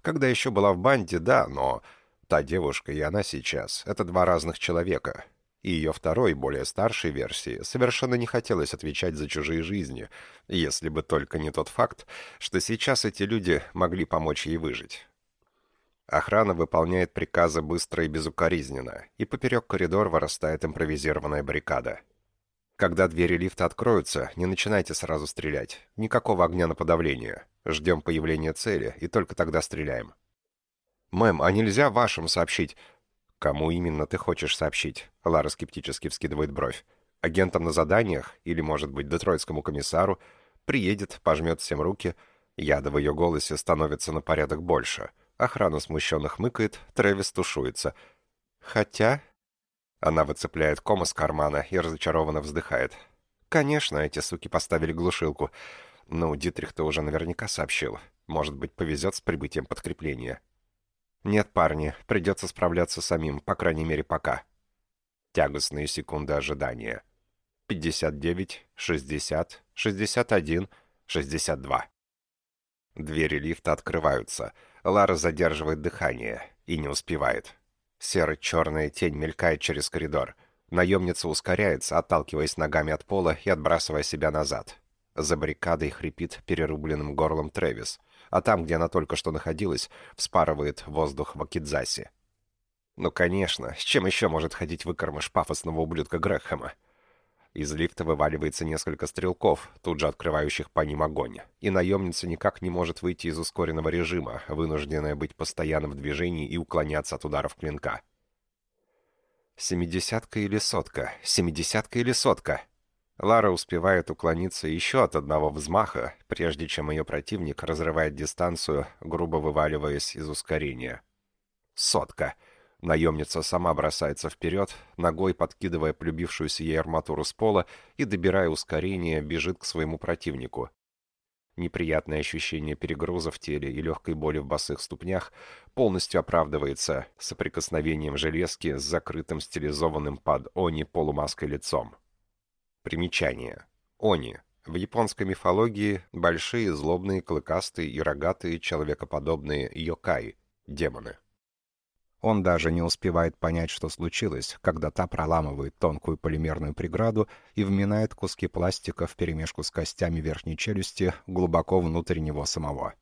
Когда еще была в банде, да, но та девушка и она сейчас — это два разных человека. И ее второй, более старшей версии, совершенно не хотелось отвечать за чужие жизни, если бы только не тот факт, что сейчас эти люди могли помочь ей выжить. Охрана выполняет приказы быстро и безукоризненно, и поперек коридора вырастает импровизированная баррикада. Когда двери лифта откроются, не начинайте сразу стрелять. Никакого огня на подавление. Ждем появления цели, и только тогда стреляем. «Мэм, а нельзя вашим сообщить?» «Кому именно ты хочешь сообщить?» Лара скептически вскидывает бровь. «Агентам на заданиях? Или, может быть, детройтскому комиссару?» Приедет, пожмет всем руки. Яда в ее голосе становится на порядок больше — Охрана смущенно хмыкает, Трэвис тушуется. Хотя... Она выцепляет ком из кармана и разочарованно вздыхает. Конечно, эти суки поставили глушилку. Ну, Дитрих-то уже наверняка сообщил. Может быть, повезет с прибытием подкрепления. Нет, парни, придется справляться самим, по крайней мере, пока. Тягостные секунды ожидания. 59, 60, 61, 62. Двери лифта открываются — Лара задерживает дыхание и не успевает. Серо-черная тень мелькает через коридор. Наемница ускоряется, отталкиваясь ногами от пола и отбрасывая себя назад. За баррикадой хрипит перерубленным горлом Трэвис, а там, где она только что находилась, вспарывает воздух в Акидзасе. Ну, конечно, с чем еще может ходить выкормыш пафосного ублюдка Грэхэма? Из лифта вываливается несколько стрелков, тут же открывающих по ним огонь. И наемница никак не может выйти из ускоренного режима, вынужденная быть постоянно в движении и уклоняться от ударов клинка. Семидесятка или сотка? Семидесятка или сотка? Лара успевает уклониться еще от одного взмаха, прежде чем ее противник разрывает дистанцию, грубо вываливаясь из ускорения. Сотка. Наемница сама бросается вперед, ногой подкидывая полюбившуюся ей арматуру с пола и, добирая ускорение, бежит к своему противнику. Неприятное ощущение перегруза в теле и легкой боли в босых ступнях полностью оправдывается соприкосновением железки с закрытым стилизованным под они полумаской лицом. Примечание. Они. В японской мифологии большие, злобные, клыкастые и рогатые человекоподобные йокай – демоны. Он даже не успевает понять, что случилось, когда та проламывает тонкую полимерную преграду и вминает куски пластика вперемешку с костями верхней челюсти глубоко внутрь него самого.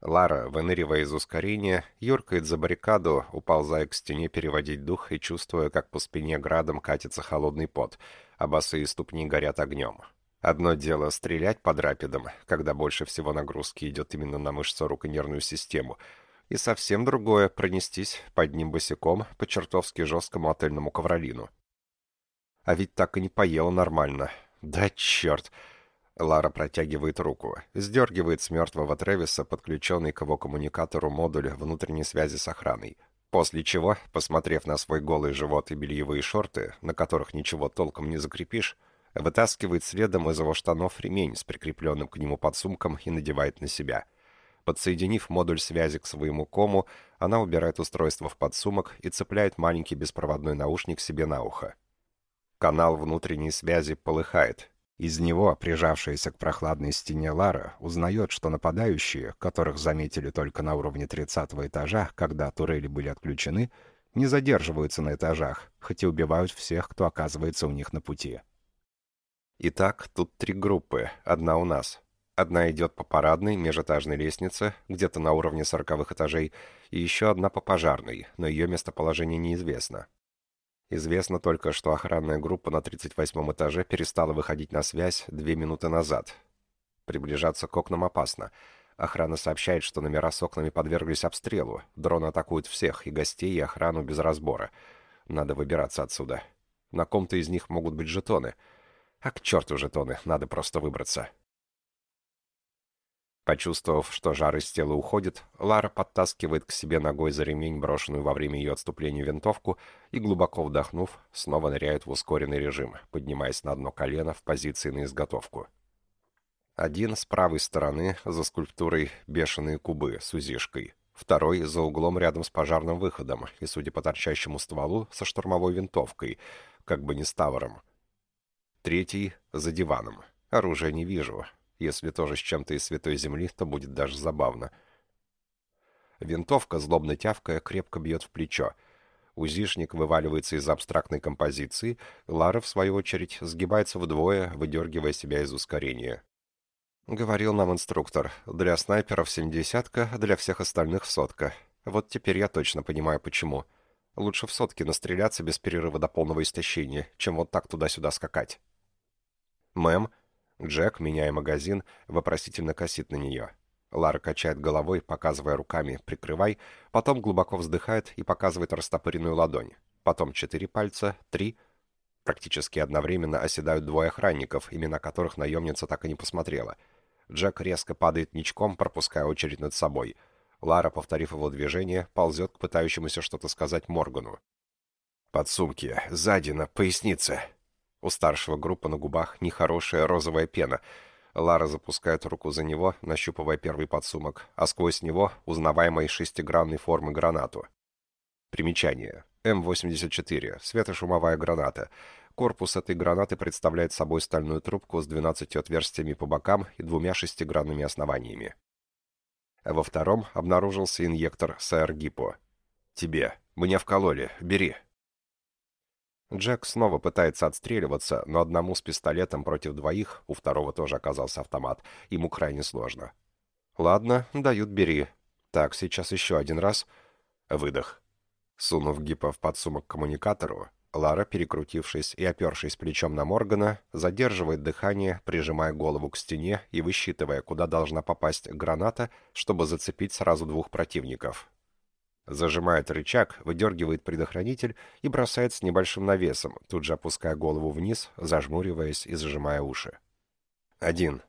Лара, выныривая из ускорения, юркает за баррикаду, уползая к стене переводить дух и чувствуя, как по спине градом катится холодный пот, а босые ступни горят огнем. Одно дело стрелять под рапидом, когда больше всего нагрузки идет именно на мышцы рук и нервную систему — и совсем другое — пронестись под ним босиком по чертовски жесткому отельному ковролину. А ведь так и не поела нормально. Да черт! Лара протягивает руку, сдергивает с мертвого Тревиса подключенный к его коммуникатору модуль внутренней связи с охраной. После чего, посмотрев на свой голый живот и бельевые шорты, на которых ничего толком не закрепишь, вытаскивает следом из его штанов ремень с прикрепленным к нему подсумком и надевает на себя — Подсоединив модуль связи к своему кому, она убирает устройство в подсумок и цепляет маленький беспроводной наушник себе на ухо. Канал внутренней связи полыхает. Из него, прижавшаяся к прохладной стене Лара, узнает, что нападающие, которых заметили только на уровне 30 этажа, когда турели были отключены, не задерживаются на этажах, хоть и убивают всех, кто оказывается у них на пути. Итак, тут три группы, одна у нас. Одна идет по парадной, межэтажной лестнице, где-то на уровне сороковых этажей, и еще одна по пожарной, но ее местоположение неизвестно. Известно только, что охранная группа на 38-м этаже перестала выходить на связь две минуты назад. Приближаться к окнам опасно. Охрана сообщает, что номера с окнами подверглись обстрелу. Дроны атакуют всех, и гостей, и охрану без разбора. Надо выбираться отсюда. На ком-то из них могут быть жетоны. А к черту жетоны, надо просто выбраться. Почувствовав, что жар из тела уходит, Лара подтаскивает к себе ногой за ремень брошенную во время ее отступления винтовку и, глубоко вдохнув, снова ныряет в ускоренный режим, поднимаясь на одно колено в позиции на изготовку. Один с правой стороны за скульптурой «Бешеные кубы» с узишкой, второй за углом рядом с пожарным выходом и, судя по торчащему стволу, со штурмовой винтовкой, как бы не с тавером. Третий за диваном. Оружия не вижу, если тоже с чем-то из святой земли, то будет даже забавно. Винтовка, злобно тявкая, крепко бьет в плечо. Узишник вываливается из абстрактной композиции, Лара, в свою очередь, сгибается вдвое, выдергивая себя из ускорения. Говорил нам инструктор, для снайперов семидесятка, для всех остальных сотка. Вот теперь я точно понимаю, почему. Лучше в сотке настреляться без перерыва до полного истощения, чем вот так туда-сюда скакать. Мэм, Джек, меняя магазин, вопросительно косит на нее. Лара качает головой, показывая руками «прикрывай», потом глубоко вздыхает и показывает растопыренную ладонь. Потом четыре пальца, три. Практически одновременно оседают двое охранников, имена которых наемница так и не посмотрела. Джек резко падает ничком, пропуская очередь над собой. Лара, повторив его движение, ползет к пытающемуся что-то сказать Моргану. «Подсумки, сзади, на пояснице», у старшего группы на губах нехорошая розовая пена. Лара запускает руку за него, нащупывая первый подсумок, а сквозь него узнаваемой шестигранной формы гранату. Примечание. М-84. Светошумовая граната. Корпус этой гранаты представляет собой стальную трубку с 12 отверстиями по бокам и двумя шестигранными основаниями. Во втором обнаружился инъектор СР-ГИПО. «Тебе. Мне вкололи. Бери». Джек снова пытается отстреливаться, но одному с пистолетом против двоих, у второго тоже оказался автомат, ему крайне сложно. «Ладно, дают, бери. Так, сейчас еще один раз». Выдох. Сунув гипо в подсумок к коммуникатору, Лара, перекрутившись и опершись плечом на Моргана, задерживает дыхание, прижимая голову к стене и высчитывая, куда должна попасть граната, чтобы зацепить сразу двух противников. Зажимает рычаг, выдергивает предохранитель и бросает с небольшим навесом, тут же опуская голову вниз, зажмуриваясь и зажимая уши. Один.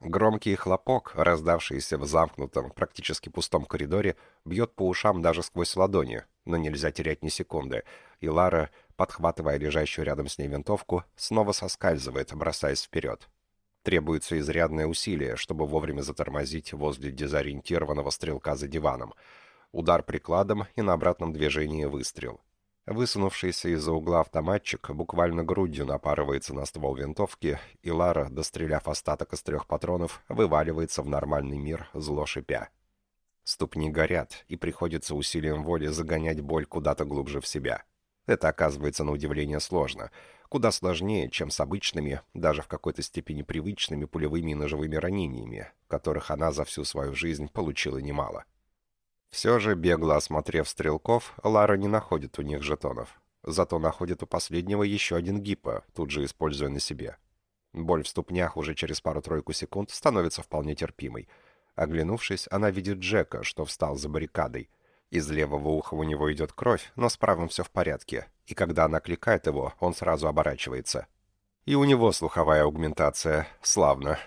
Громкий хлопок, раздавшийся в замкнутом, практически пустом коридоре, бьет по ушам даже сквозь ладони, но нельзя терять ни секунды, и Лара, подхватывая лежащую рядом с ней винтовку, снова соскальзывает, бросаясь вперед. Требуется изрядное усилие, чтобы вовремя затормозить возле дезориентированного стрелка за диваном — удар прикладом и на обратном движении выстрел. Высунувшийся из-за угла автоматчик буквально грудью напарывается на ствол винтовки, и Лара, достреляв остаток из трех патронов, вываливается в нормальный мир, зло шипя. Ступни горят, и приходится усилием воли загонять боль куда-то глубже в себя. Это оказывается на удивление сложно. Куда сложнее, чем с обычными, даже в какой-то степени привычными пулевыми и ножевыми ранениями, которых она за всю свою жизнь получила немало. Все же, бегло осмотрев стрелков, Лара не находит у них жетонов. Зато находит у последнего еще один гипо, тут же используя на себе. Боль в ступнях уже через пару-тройку секунд становится вполне терпимой — Оглянувшись, она видит Джека, что встал за баррикадой. Из левого уха у него идет кровь, но с правым все в порядке, и когда она кликает его, он сразу оборачивается. И у него слуховая аугментация. Славно.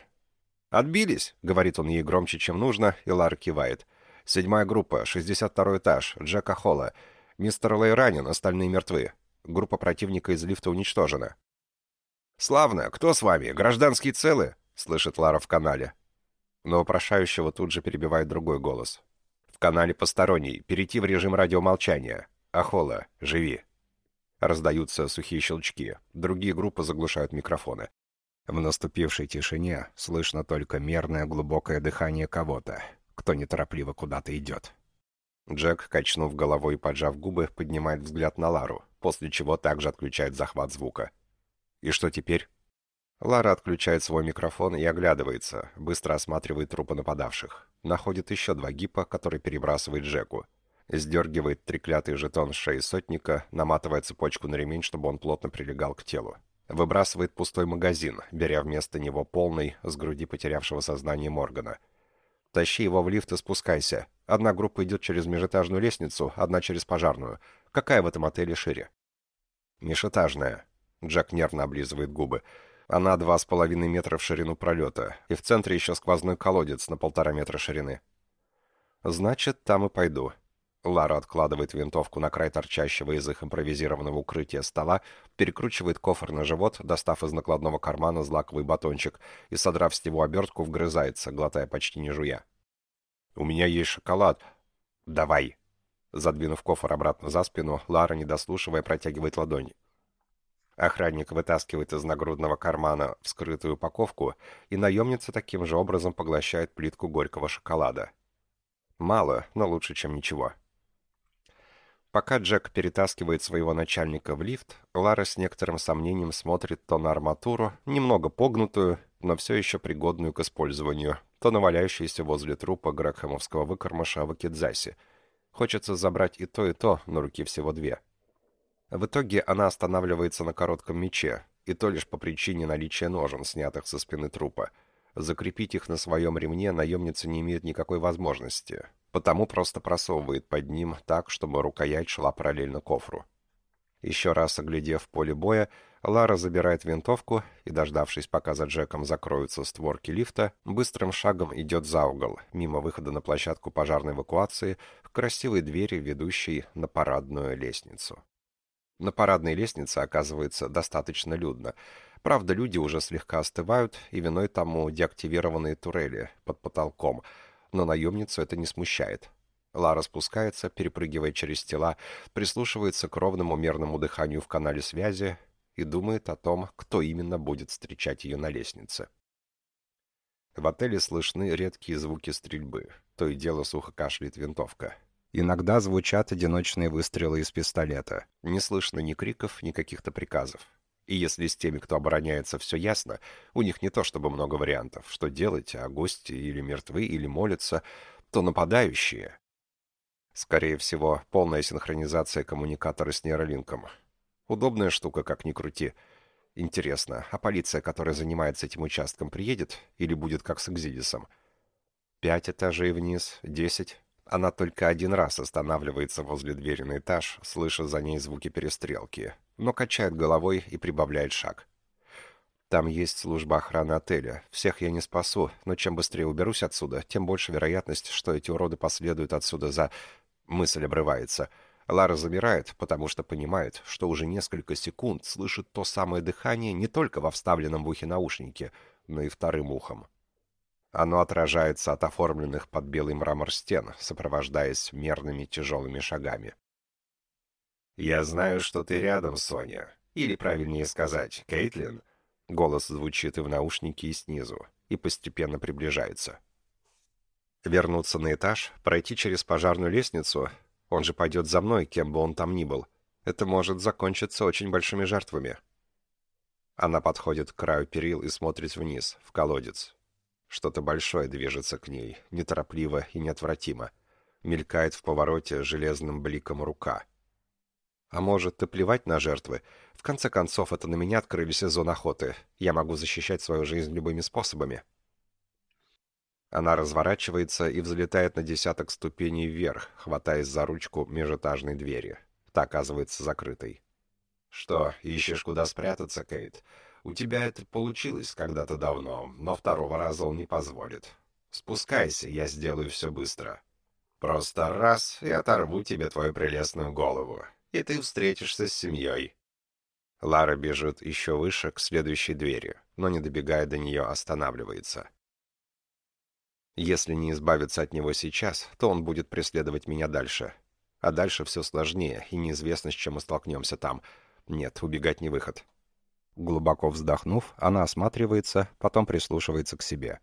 «Отбились!» — говорит он ей громче, чем нужно, и Лара кивает. «Седьмая группа, 62 этаж, Джека Холла. Мистер Лей ранен, остальные мертвы. Группа противника из лифта уничтожена». «Славно! Кто с вами? Гражданские целы?» — слышит Лара в канале но вопрошающего тут же перебивает другой голос. «В канале посторонний. Перейти в режим радиомолчания. Ахола, живи!» Раздаются сухие щелчки. Другие группы заглушают микрофоны. В наступившей тишине слышно только мерное глубокое дыхание кого-то, кто неторопливо куда-то идет. Джек, качнув головой и поджав губы, поднимает взгляд на Лару, после чего также отключает захват звука. «И что теперь?» Лара отключает свой микрофон и оглядывается, быстро осматривает трупы нападавших. Находит еще два гипа, которые перебрасывает Джеку. Сдергивает треклятый жетон с шеи сотника, наматывает цепочку на ремень, чтобы он плотно прилегал к телу. Выбрасывает пустой магазин, беря вместо него полный, с груди потерявшего сознание Моргана. «Тащи его в лифт и спускайся. Одна группа идет через межэтажную лестницу, одна через пожарную. Какая в этом отеле шире?» «Межэтажная». Джек нервно облизывает губы. Она два с половиной метра в ширину пролета, и в центре еще сквозной колодец на полтора метра ширины. «Значит, там и пойду». Лара откладывает винтовку на край торчащего из их импровизированного укрытия стола, перекручивает кофр на живот, достав из накладного кармана злаковый батончик и, содрав с него обертку, вгрызается, глотая почти не жуя. «У меня есть шоколад. Давай!» Задвинув кофр обратно за спину, Лара, не дослушивая, протягивает ладонь. Охранник вытаскивает из нагрудного кармана вскрытую упаковку, и наемница таким же образом поглощает плитку горького шоколада. Мало, но лучше, чем ничего. Пока Джек перетаскивает своего начальника в лифт, Лара с некоторым сомнением смотрит то на арматуру, немного погнутую, но все еще пригодную к использованию, то на валяющуюся возле трупа Грэкхэмовского выкормыша в Акидзасе. Хочется забрать и то, и то, но руки всего две — в итоге она останавливается на коротком мече, и то лишь по причине наличия ножен, снятых со спины трупа. Закрепить их на своем ремне наемница не имеет никакой возможности, потому просто просовывает под ним так, чтобы рукоять шла параллельно кофру. Еще раз оглядев поле боя, Лара забирает винтовку и, дождавшись, пока за Джеком закроются створки лифта, быстрым шагом идет за угол, мимо выхода на площадку пожарной эвакуации, к красивой двери, ведущей на парадную лестницу. На парадной лестнице оказывается достаточно людно. Правда, люди уже слегка остывают, и виной тому деактивированные турели под потолком. Но наемницу это не смущает. Лара спускается, перепрыгивая через тела, прислушивается к ровному мерному дыханию в канале связи и думает о том, кто именно будет встречать ее на лестнице. В отеле слышны редкие звуки стрельбы. То и дело сухо кашляет винтовка. Иногда звучат одиночные выстрелы из пистолета. Не слышно ни криков, ни каких-то приказов. И если с теми, кто обороняется, все ясно, у них не то чтобы много вариантов, что делать, а гости или мертвы, или молятся, то нападающие... Скорее всего, полная синхронизация коммуникатора с нейролинком. Удобная штука, как ни крути. Интересно, а полиция, которая занимается этим участком, приедет или будет как с Экзидисом? Пять этажей вниз, десять, она только один раз останавливается возле двери на этаж, слыша за ней звуки перестрелки, но качает головой и прибавляет шаг. Там есть служба охраны отеля. Всех я не спасу, но чем быстрее уберусь отсюда, тем больше вероятность, что эти уроды последуют отсюда за... Мысль обрывается. Лара замирает, потому что понимает, что уже несколько секунд слышит то самое дыхание не только во вставленном в ухе наушнике, но и вторым ухом. Оно отражается от оформленных под белый мрамор стен, сопровождаясь мерными тяжелыми шагами. «Я знаю, что ты рядом, Соня. Или, правильнее сказать, Кейтлин». Голос звучит и в наушнике, и снизу, и постепенно приближается. Вернуться на этаж, пройти через пожарную лестницу, он же пойдет за мной, кем бы он там ни был. Это может закончиться очень большими жертвами. Она подходит к краю перил и смотрит вниз, в колодец. Что-то большое движется к ней, неторопливо и неотвратимо. Мелькает в повороте железным бликом рука. А может, и плевать на жертвы. В конце концов, это на меня открыли сезон охоты. Я могу защищать свою жизнь любыми способами. Она разворачивается и взлетает на десяток ступеней вверх, хватаясь за ручку межэтажной двери. Та оказывается закрытой. «Что, ищешь, куда спрятаться, Кейт? У тебя это получилось когда-то давно, но второго раза он не позволит. Спускайся, я сделаю все быстро. Просто раз и оторву тебе твою прелестную голову, и ты встретишься с семьей». Лара бежит еще выше, к следующей двери, но, не добегая до нее, останавливается. Если не избавиться от него сейчас, то он будет преследовать меня дальше. А дальше все сложнее, и неизвестно, с чем мы столкнемся там. Нет, убегать не выход. Глубоко вздохнув, она осматривается, потом прислушивается к себе.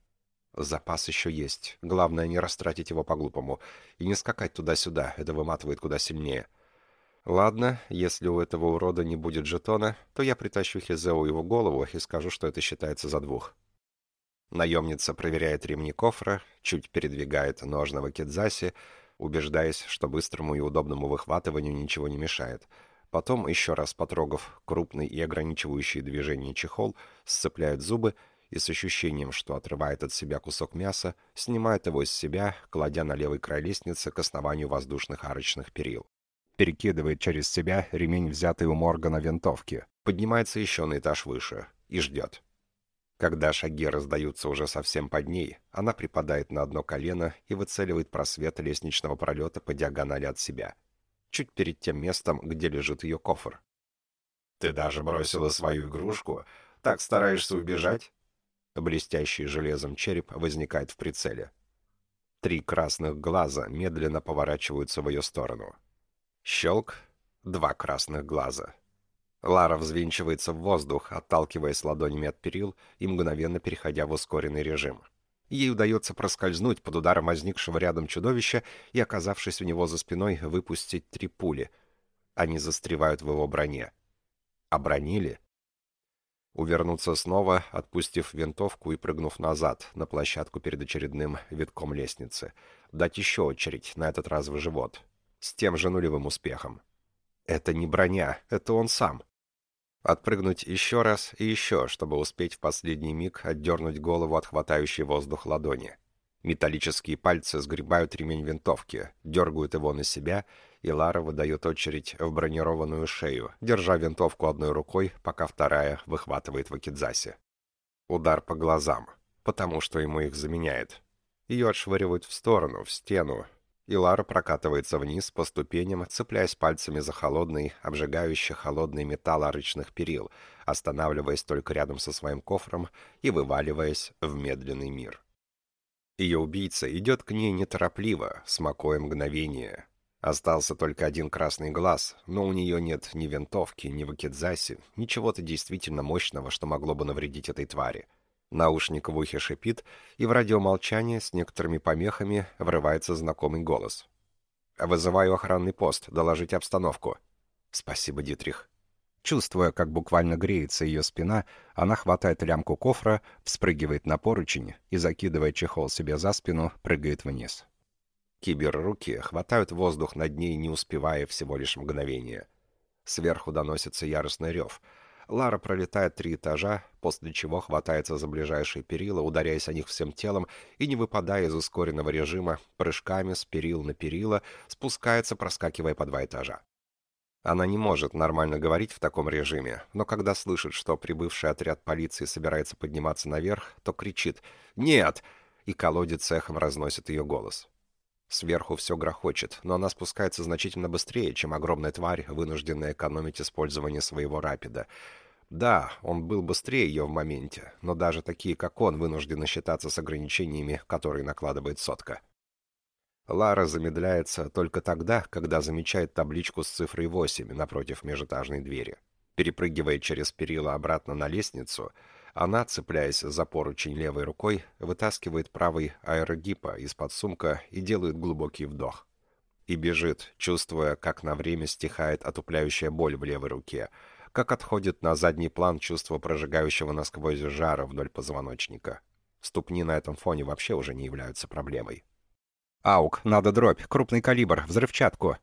Запас еще есть. Главное, не растратить его по-глупому. И не скакать туда-сюда, это выматывает куда сильнее. Ладно, если у этого урода не будет жетона, то я притащу Хизеу его голову и скажу, что это считается за двух. Наемница проверяет ремни кофра, чуть передвигает ножного кидзаси, убеждаясь, что быстрому и удобному выхватыванию ничего не мешает. Потом, еще раз потрогав крупный и ограничивающий движение чехол, сцепляет зубы и с ощущением, что отрывает от себя кусок мяса, снимает его с себя, кладя на левый край лестницы к основанию воздушных арочных перил. Перекидывает через себя ремень, взятый у Моргана винтовки. Поднимается еще на этаж выше и ждет. Когда шаги раздаются уже совсем под ней, она припадает на одно колено и выцеливает просвет лестничного пролета по диагонали от себя, чуть перед тем местом, где лежит ее кофр. «Ты даже бросила свою игрушку? Так стараешься убежать?» Блестящий железом череп возникает в прицеле. Три красных глаза медленно поворачиваются в ее сторону. Щелк. Два красных глаза. Лара взвинчивается в воздух, отталкиваясь ладонями от перил и мгновенно переходя в ускоренный режим. Ей удается проскользнуть под ударом возникшего рядом чудовища и, оказавшись у него за спиной, выпустить три пули. Они застревают в его броне. Обронили? Увернуться снова, отпустив винтовку и прыгнув назад, на площадку перед очередным витком лестницы. Дать еще очередь, на этот раз в живот. С тем же нулевым успехом. Это не броня, это он сам. Отпрыгнуть еще раз и еще, чтобы успеть в последний миг отдернуть голову от хватающей воздух ладони. Металлические пальцы сгребают ремень винтовки, дергают его на себя, и Лара выдает очередь в бронированную шею, держа винтовку одной рукой, пока вторая выхватывает Вакидзаси. Удар по глазам, потому что ему их заменяет. Ее отшвыривают в сторону, в стену, и Лара прокатывается вниз по ступеням, цепляясь пальцами за холодный, обжигающий холодный металл арочных перил, останавливаясь только рядом со своим кофром и вываливаясь в медленный мир. Ее убийца идет к ней неторопливо, смакуя мгновение. Остался только один красный глаз, но у нее нет ни винтовки, ни вакидзаси, ничего-то действительно мощного, что могло бы навредить этой твари — Наушник в ухе шипит, и в радиомолчание с некоторыми помехами врывается знакомый голос. «Вызываю охранный пост, доложить обстановку». «Спасибо, Дитрих». Чувствуя, как буквально греется ее спина, она хватает лямку кофра, вспрыгивает на поручень и, закидывая чехол себе за спину, прыгает вниз. Киберруки хватают воздух над ней, не успевая всего лишь мгновения. Сверху доносится яростный рев — Лара пролетает три этажа, после чего хватается за ближайшие перила, ударяясь о них всем телом и, не выпадая из ускоренного режима, прыжками с перил на перила, спускается, проскакивая по два этажа. Она не может нормально говорить в таком режиме, но когда слышит, что прибывший отряд полиции собирается подниматься наверх, то кричит «Нет!» и колодец эхом разносит ее голос. Сверху все грохочет, но она спускается значительно быстрее, чем огромная тварь, вынужденная экономить использование своего рапида. Да, он был быстрее ее в моменте, но даже такие, как он, вынуждены считаться с ограничениями, которые накладывает сотка. Лара замедляется только тогда, когда замечает табличку с цифрой 8 напротив межэтажной двери. Перепрыгивая через перила обратно на лестницу, Она, цепляясь за поручень левой рукой, вытаскивает правый аэрогипа из-под сумка и делает глубокий вдох. И бежит, чувствуя, как на время стихает отупляющая боль в левой руке, как отходит на задний план чувство прожигающего насквозь жара вдоль позвоночника. Ступни на этом фоне вообще уже не являются проблемой. «Аук, надо дробь, крупный калибр, взрывчатку!»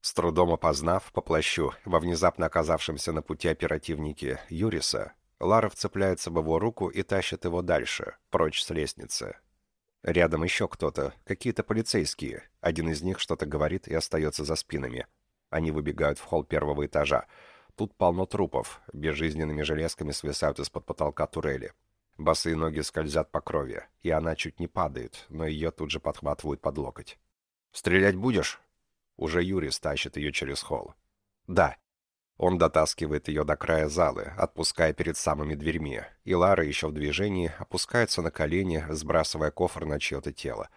С трудом опознав по плащу во внезапно оказавшемся на пути оперативнике Юриса, Лара вцепляется в его руку и тащит его дальше, прочь с лестницы. Рядом еще кто-то, какие-то полицейские. Один из них что-то говорит и остается за спинами. Они выбегают в холл первого этажа. Тут полно трупов, безжизненными железками свисают из-под потолка турели. Босые ноги скользят по крови, и она чуть не падает, но ее тут же подхватывают под локоть. «Стрелять будешь?» Уже Юрий стащит ее через холл. «Да». Он дотаскивает ее до края залы, отпуская перед самыми дверьми, и Лара еще в движении опускается на колени, сбрасывая кофр на чье-то тело.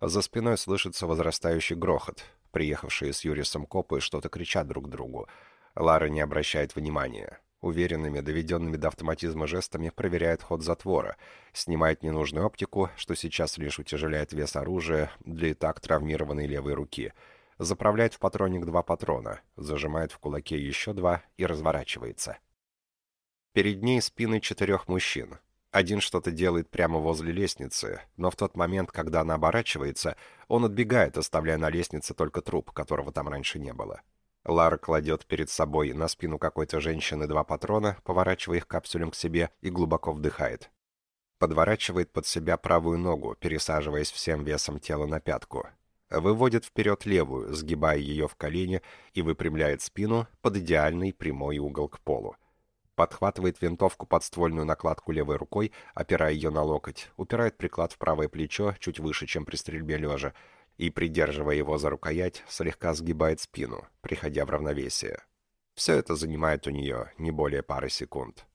За спиной слышится возрастающий грохот. Приехавшие с Юрисом копы что-то кричат друг другу. Лара не обращает внимания. Уверенными, доведенными до автоматизма жестами проверяет ход затвора, снимает ненужную оптику, что сейчас лишь утяжеляет вес оружия для и так травмированной левой руки, заправляет в патронник два патрона, зажимает в кулаке еще два и разворачивается. Перед ней спины четырех мужчин. Один что-то делает прямо возле лестницы, но в тот момент, когда она оборачивается, он отбегает, оставляя на лестнице только труп, которого там раньше не было. Лара кладет перед собой на спину какой-то женщины два патрона, поворачивая их капсулем к себе и глубоко вдыхает. Подворачивает под себя правую ногу, пересаживаясь всем весом тела на пятку. Выводит вперед левую, сгибая ее в колени и выпрямляет спину под идеальный прямой угол к полу. Подхватывает винтовку подствольную накладку левой рукой, опирая ее на локоть, упирает приклад в правое плечо, чуть выше, чем при стрельбе лежа, и, придерживая его за рукоять, слегка сгибает спину, приходя в равновесие. Все это занимает у нее не более пары секунд.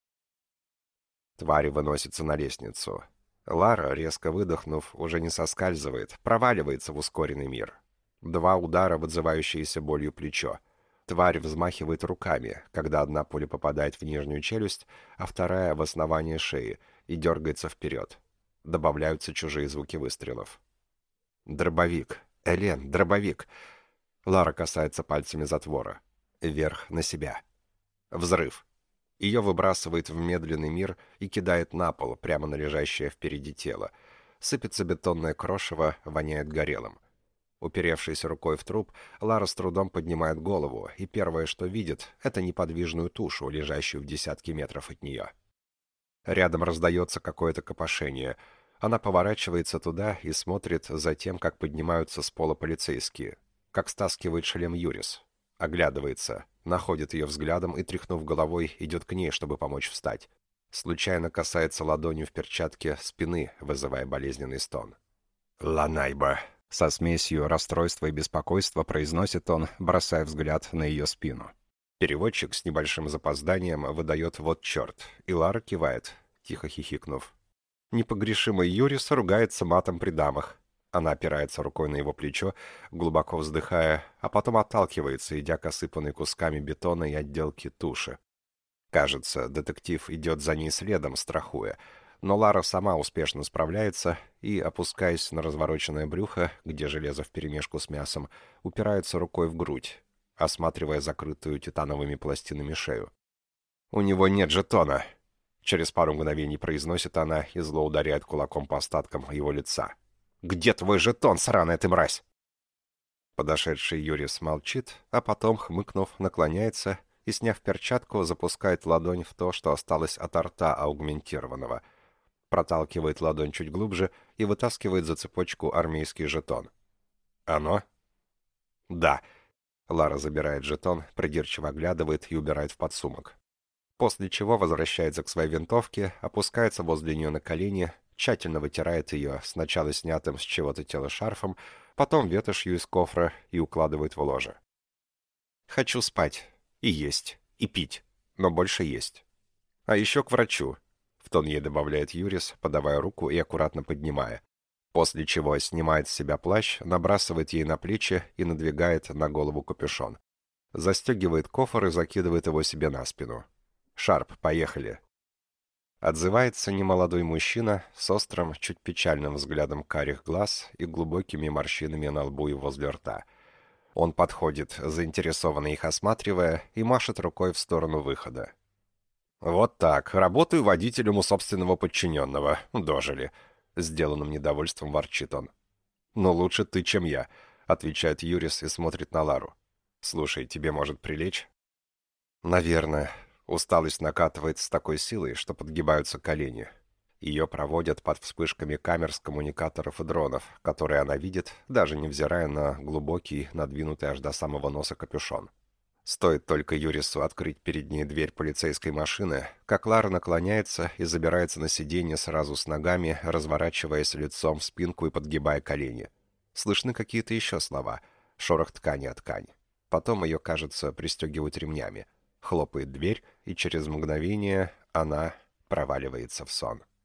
Твари выносятся на лестницу. Лара, резко выдохнув, уже не соскальзывает, проваливается в ускоренный мир. Два удара, вызывающиеся болью плечо. Тварь взмахивает руками, когда одна пуля попадает в нижнюю челюсть, а вторая — в основание шеи, и дергается вперед. Добавляются чужие звуки выстрелов. Дробовик. Элен, дробовик. Лара касается пальцами затвора. Вверх на себя. Взрыв. Ее выбрасывает в медленный мир и кидает на пол, прямо на лежащее впереди тело. Сыпется бетонное крошево, воняет горелым. Уперевшись рукой в труп, Лара с трудом поднимает голову, и первое, что видит, это неподвижную тушу, лежащую в десятки метров от нее. Рядом раздается какое-то копошение — она поворачивается туда и смотрит за тем, как поднимаются с пола полицейские, как стаскивает шлем Юрис. Оглядывается, находит ее взглядом и, тряхнув головой, идет к ней, чтобы помочь встать. Случайно касается ладонью в перчатке спины, вызывая болезненный стон. «Ланайба!» Со смесью расстройства и беспокойства произносит он, бросая взгляд на ее спину. Переводчик с небольшим запозданием выдает «вот черт», и Лара кивает, тихо хихикнув. Непогрешимый Юрис ругается матом при дамах. Она опирается рукой на его плечо, глубоко вздыхая, а потом отталкивается, идя к осыпанной кусками бетона и отделки туши. Кажется, детектив идет за ней следом, страхуя, но Лара сама успешно справляется и, опускаясь на развороченное брюхо, где железо вперемешку с мясом, упирается рукой в грудь, осматривая закрытую титановыми пластинами шею. «У него нет жетона!» Через пару мгновений произносит она и зло ударяет кулаком по остаткам его лица. «Где твой жетон, сраная ты мразь?» Подошедший Юрис молчит, а потом, хмыкнув, наклоняется и, сняв перчатку, запускает ладонь в то, что осталось от рта аугментированного. Проталкивает ладонь чуть глубже и вытаскивает за цепочку армейский жетон. «Оно?» «Да». Лара забирает жетон, придирчиво оглядывает и убирает в подсумок после чего возвращается к своей винтовке, опускается возле нее на колени, тщательно вытирает ее, сначала снятым с чего-то тело шарфом, потом ветошью из кофра и укладывает в ложе. «Хочу спать. И есть. И пить. Но больше есть. А еще к врачу», — в тон ей добавляет Юрис, подавая руку и аккуратно поднимая. После чего снимает с себя плащ, набрасывает ей на плечи и надвигает на голову капюшон. Застегивает кофр и закидывает его себе на спину. «Шарп, поехали!» Отзывается немолодой мужчина с острым, чуть печальным взглядом карих глаз и глубокими морщинами на лбу и возле рта. Он подходит, заинтересованно их осматривая, и машет рукой в сторону выхода. «Вот так. Работаю водителем у собственного подчиненного. Дожили». Сделанным недовольством ворчит он. «Но лучше ты, чем я», — отвечает Юрис и смотрит на Лару. «Слушай, тебе может прилечь?» «Наверное. Усталость накатывает с такой силой, что подгибаются колени. Ее проводят под вспышками камер с коммуникаторов и дронов, которые она видит, даже невзирая на глубокий, надвинутый аж до самого носа капюшон. Стоит только Юрису открыть перед ней дверь полицейской машины, как Лара наклоняется и забирается на сиденье сразу с ногами, разворачиваясь лицом в спинку и подгибая колени. Слышны какие-то еще слова. Шорох ткани от ткань. Потом ее, кажется, пристегивают ремнями. Хлопает дверь, и через мгновение она проваливается в сон.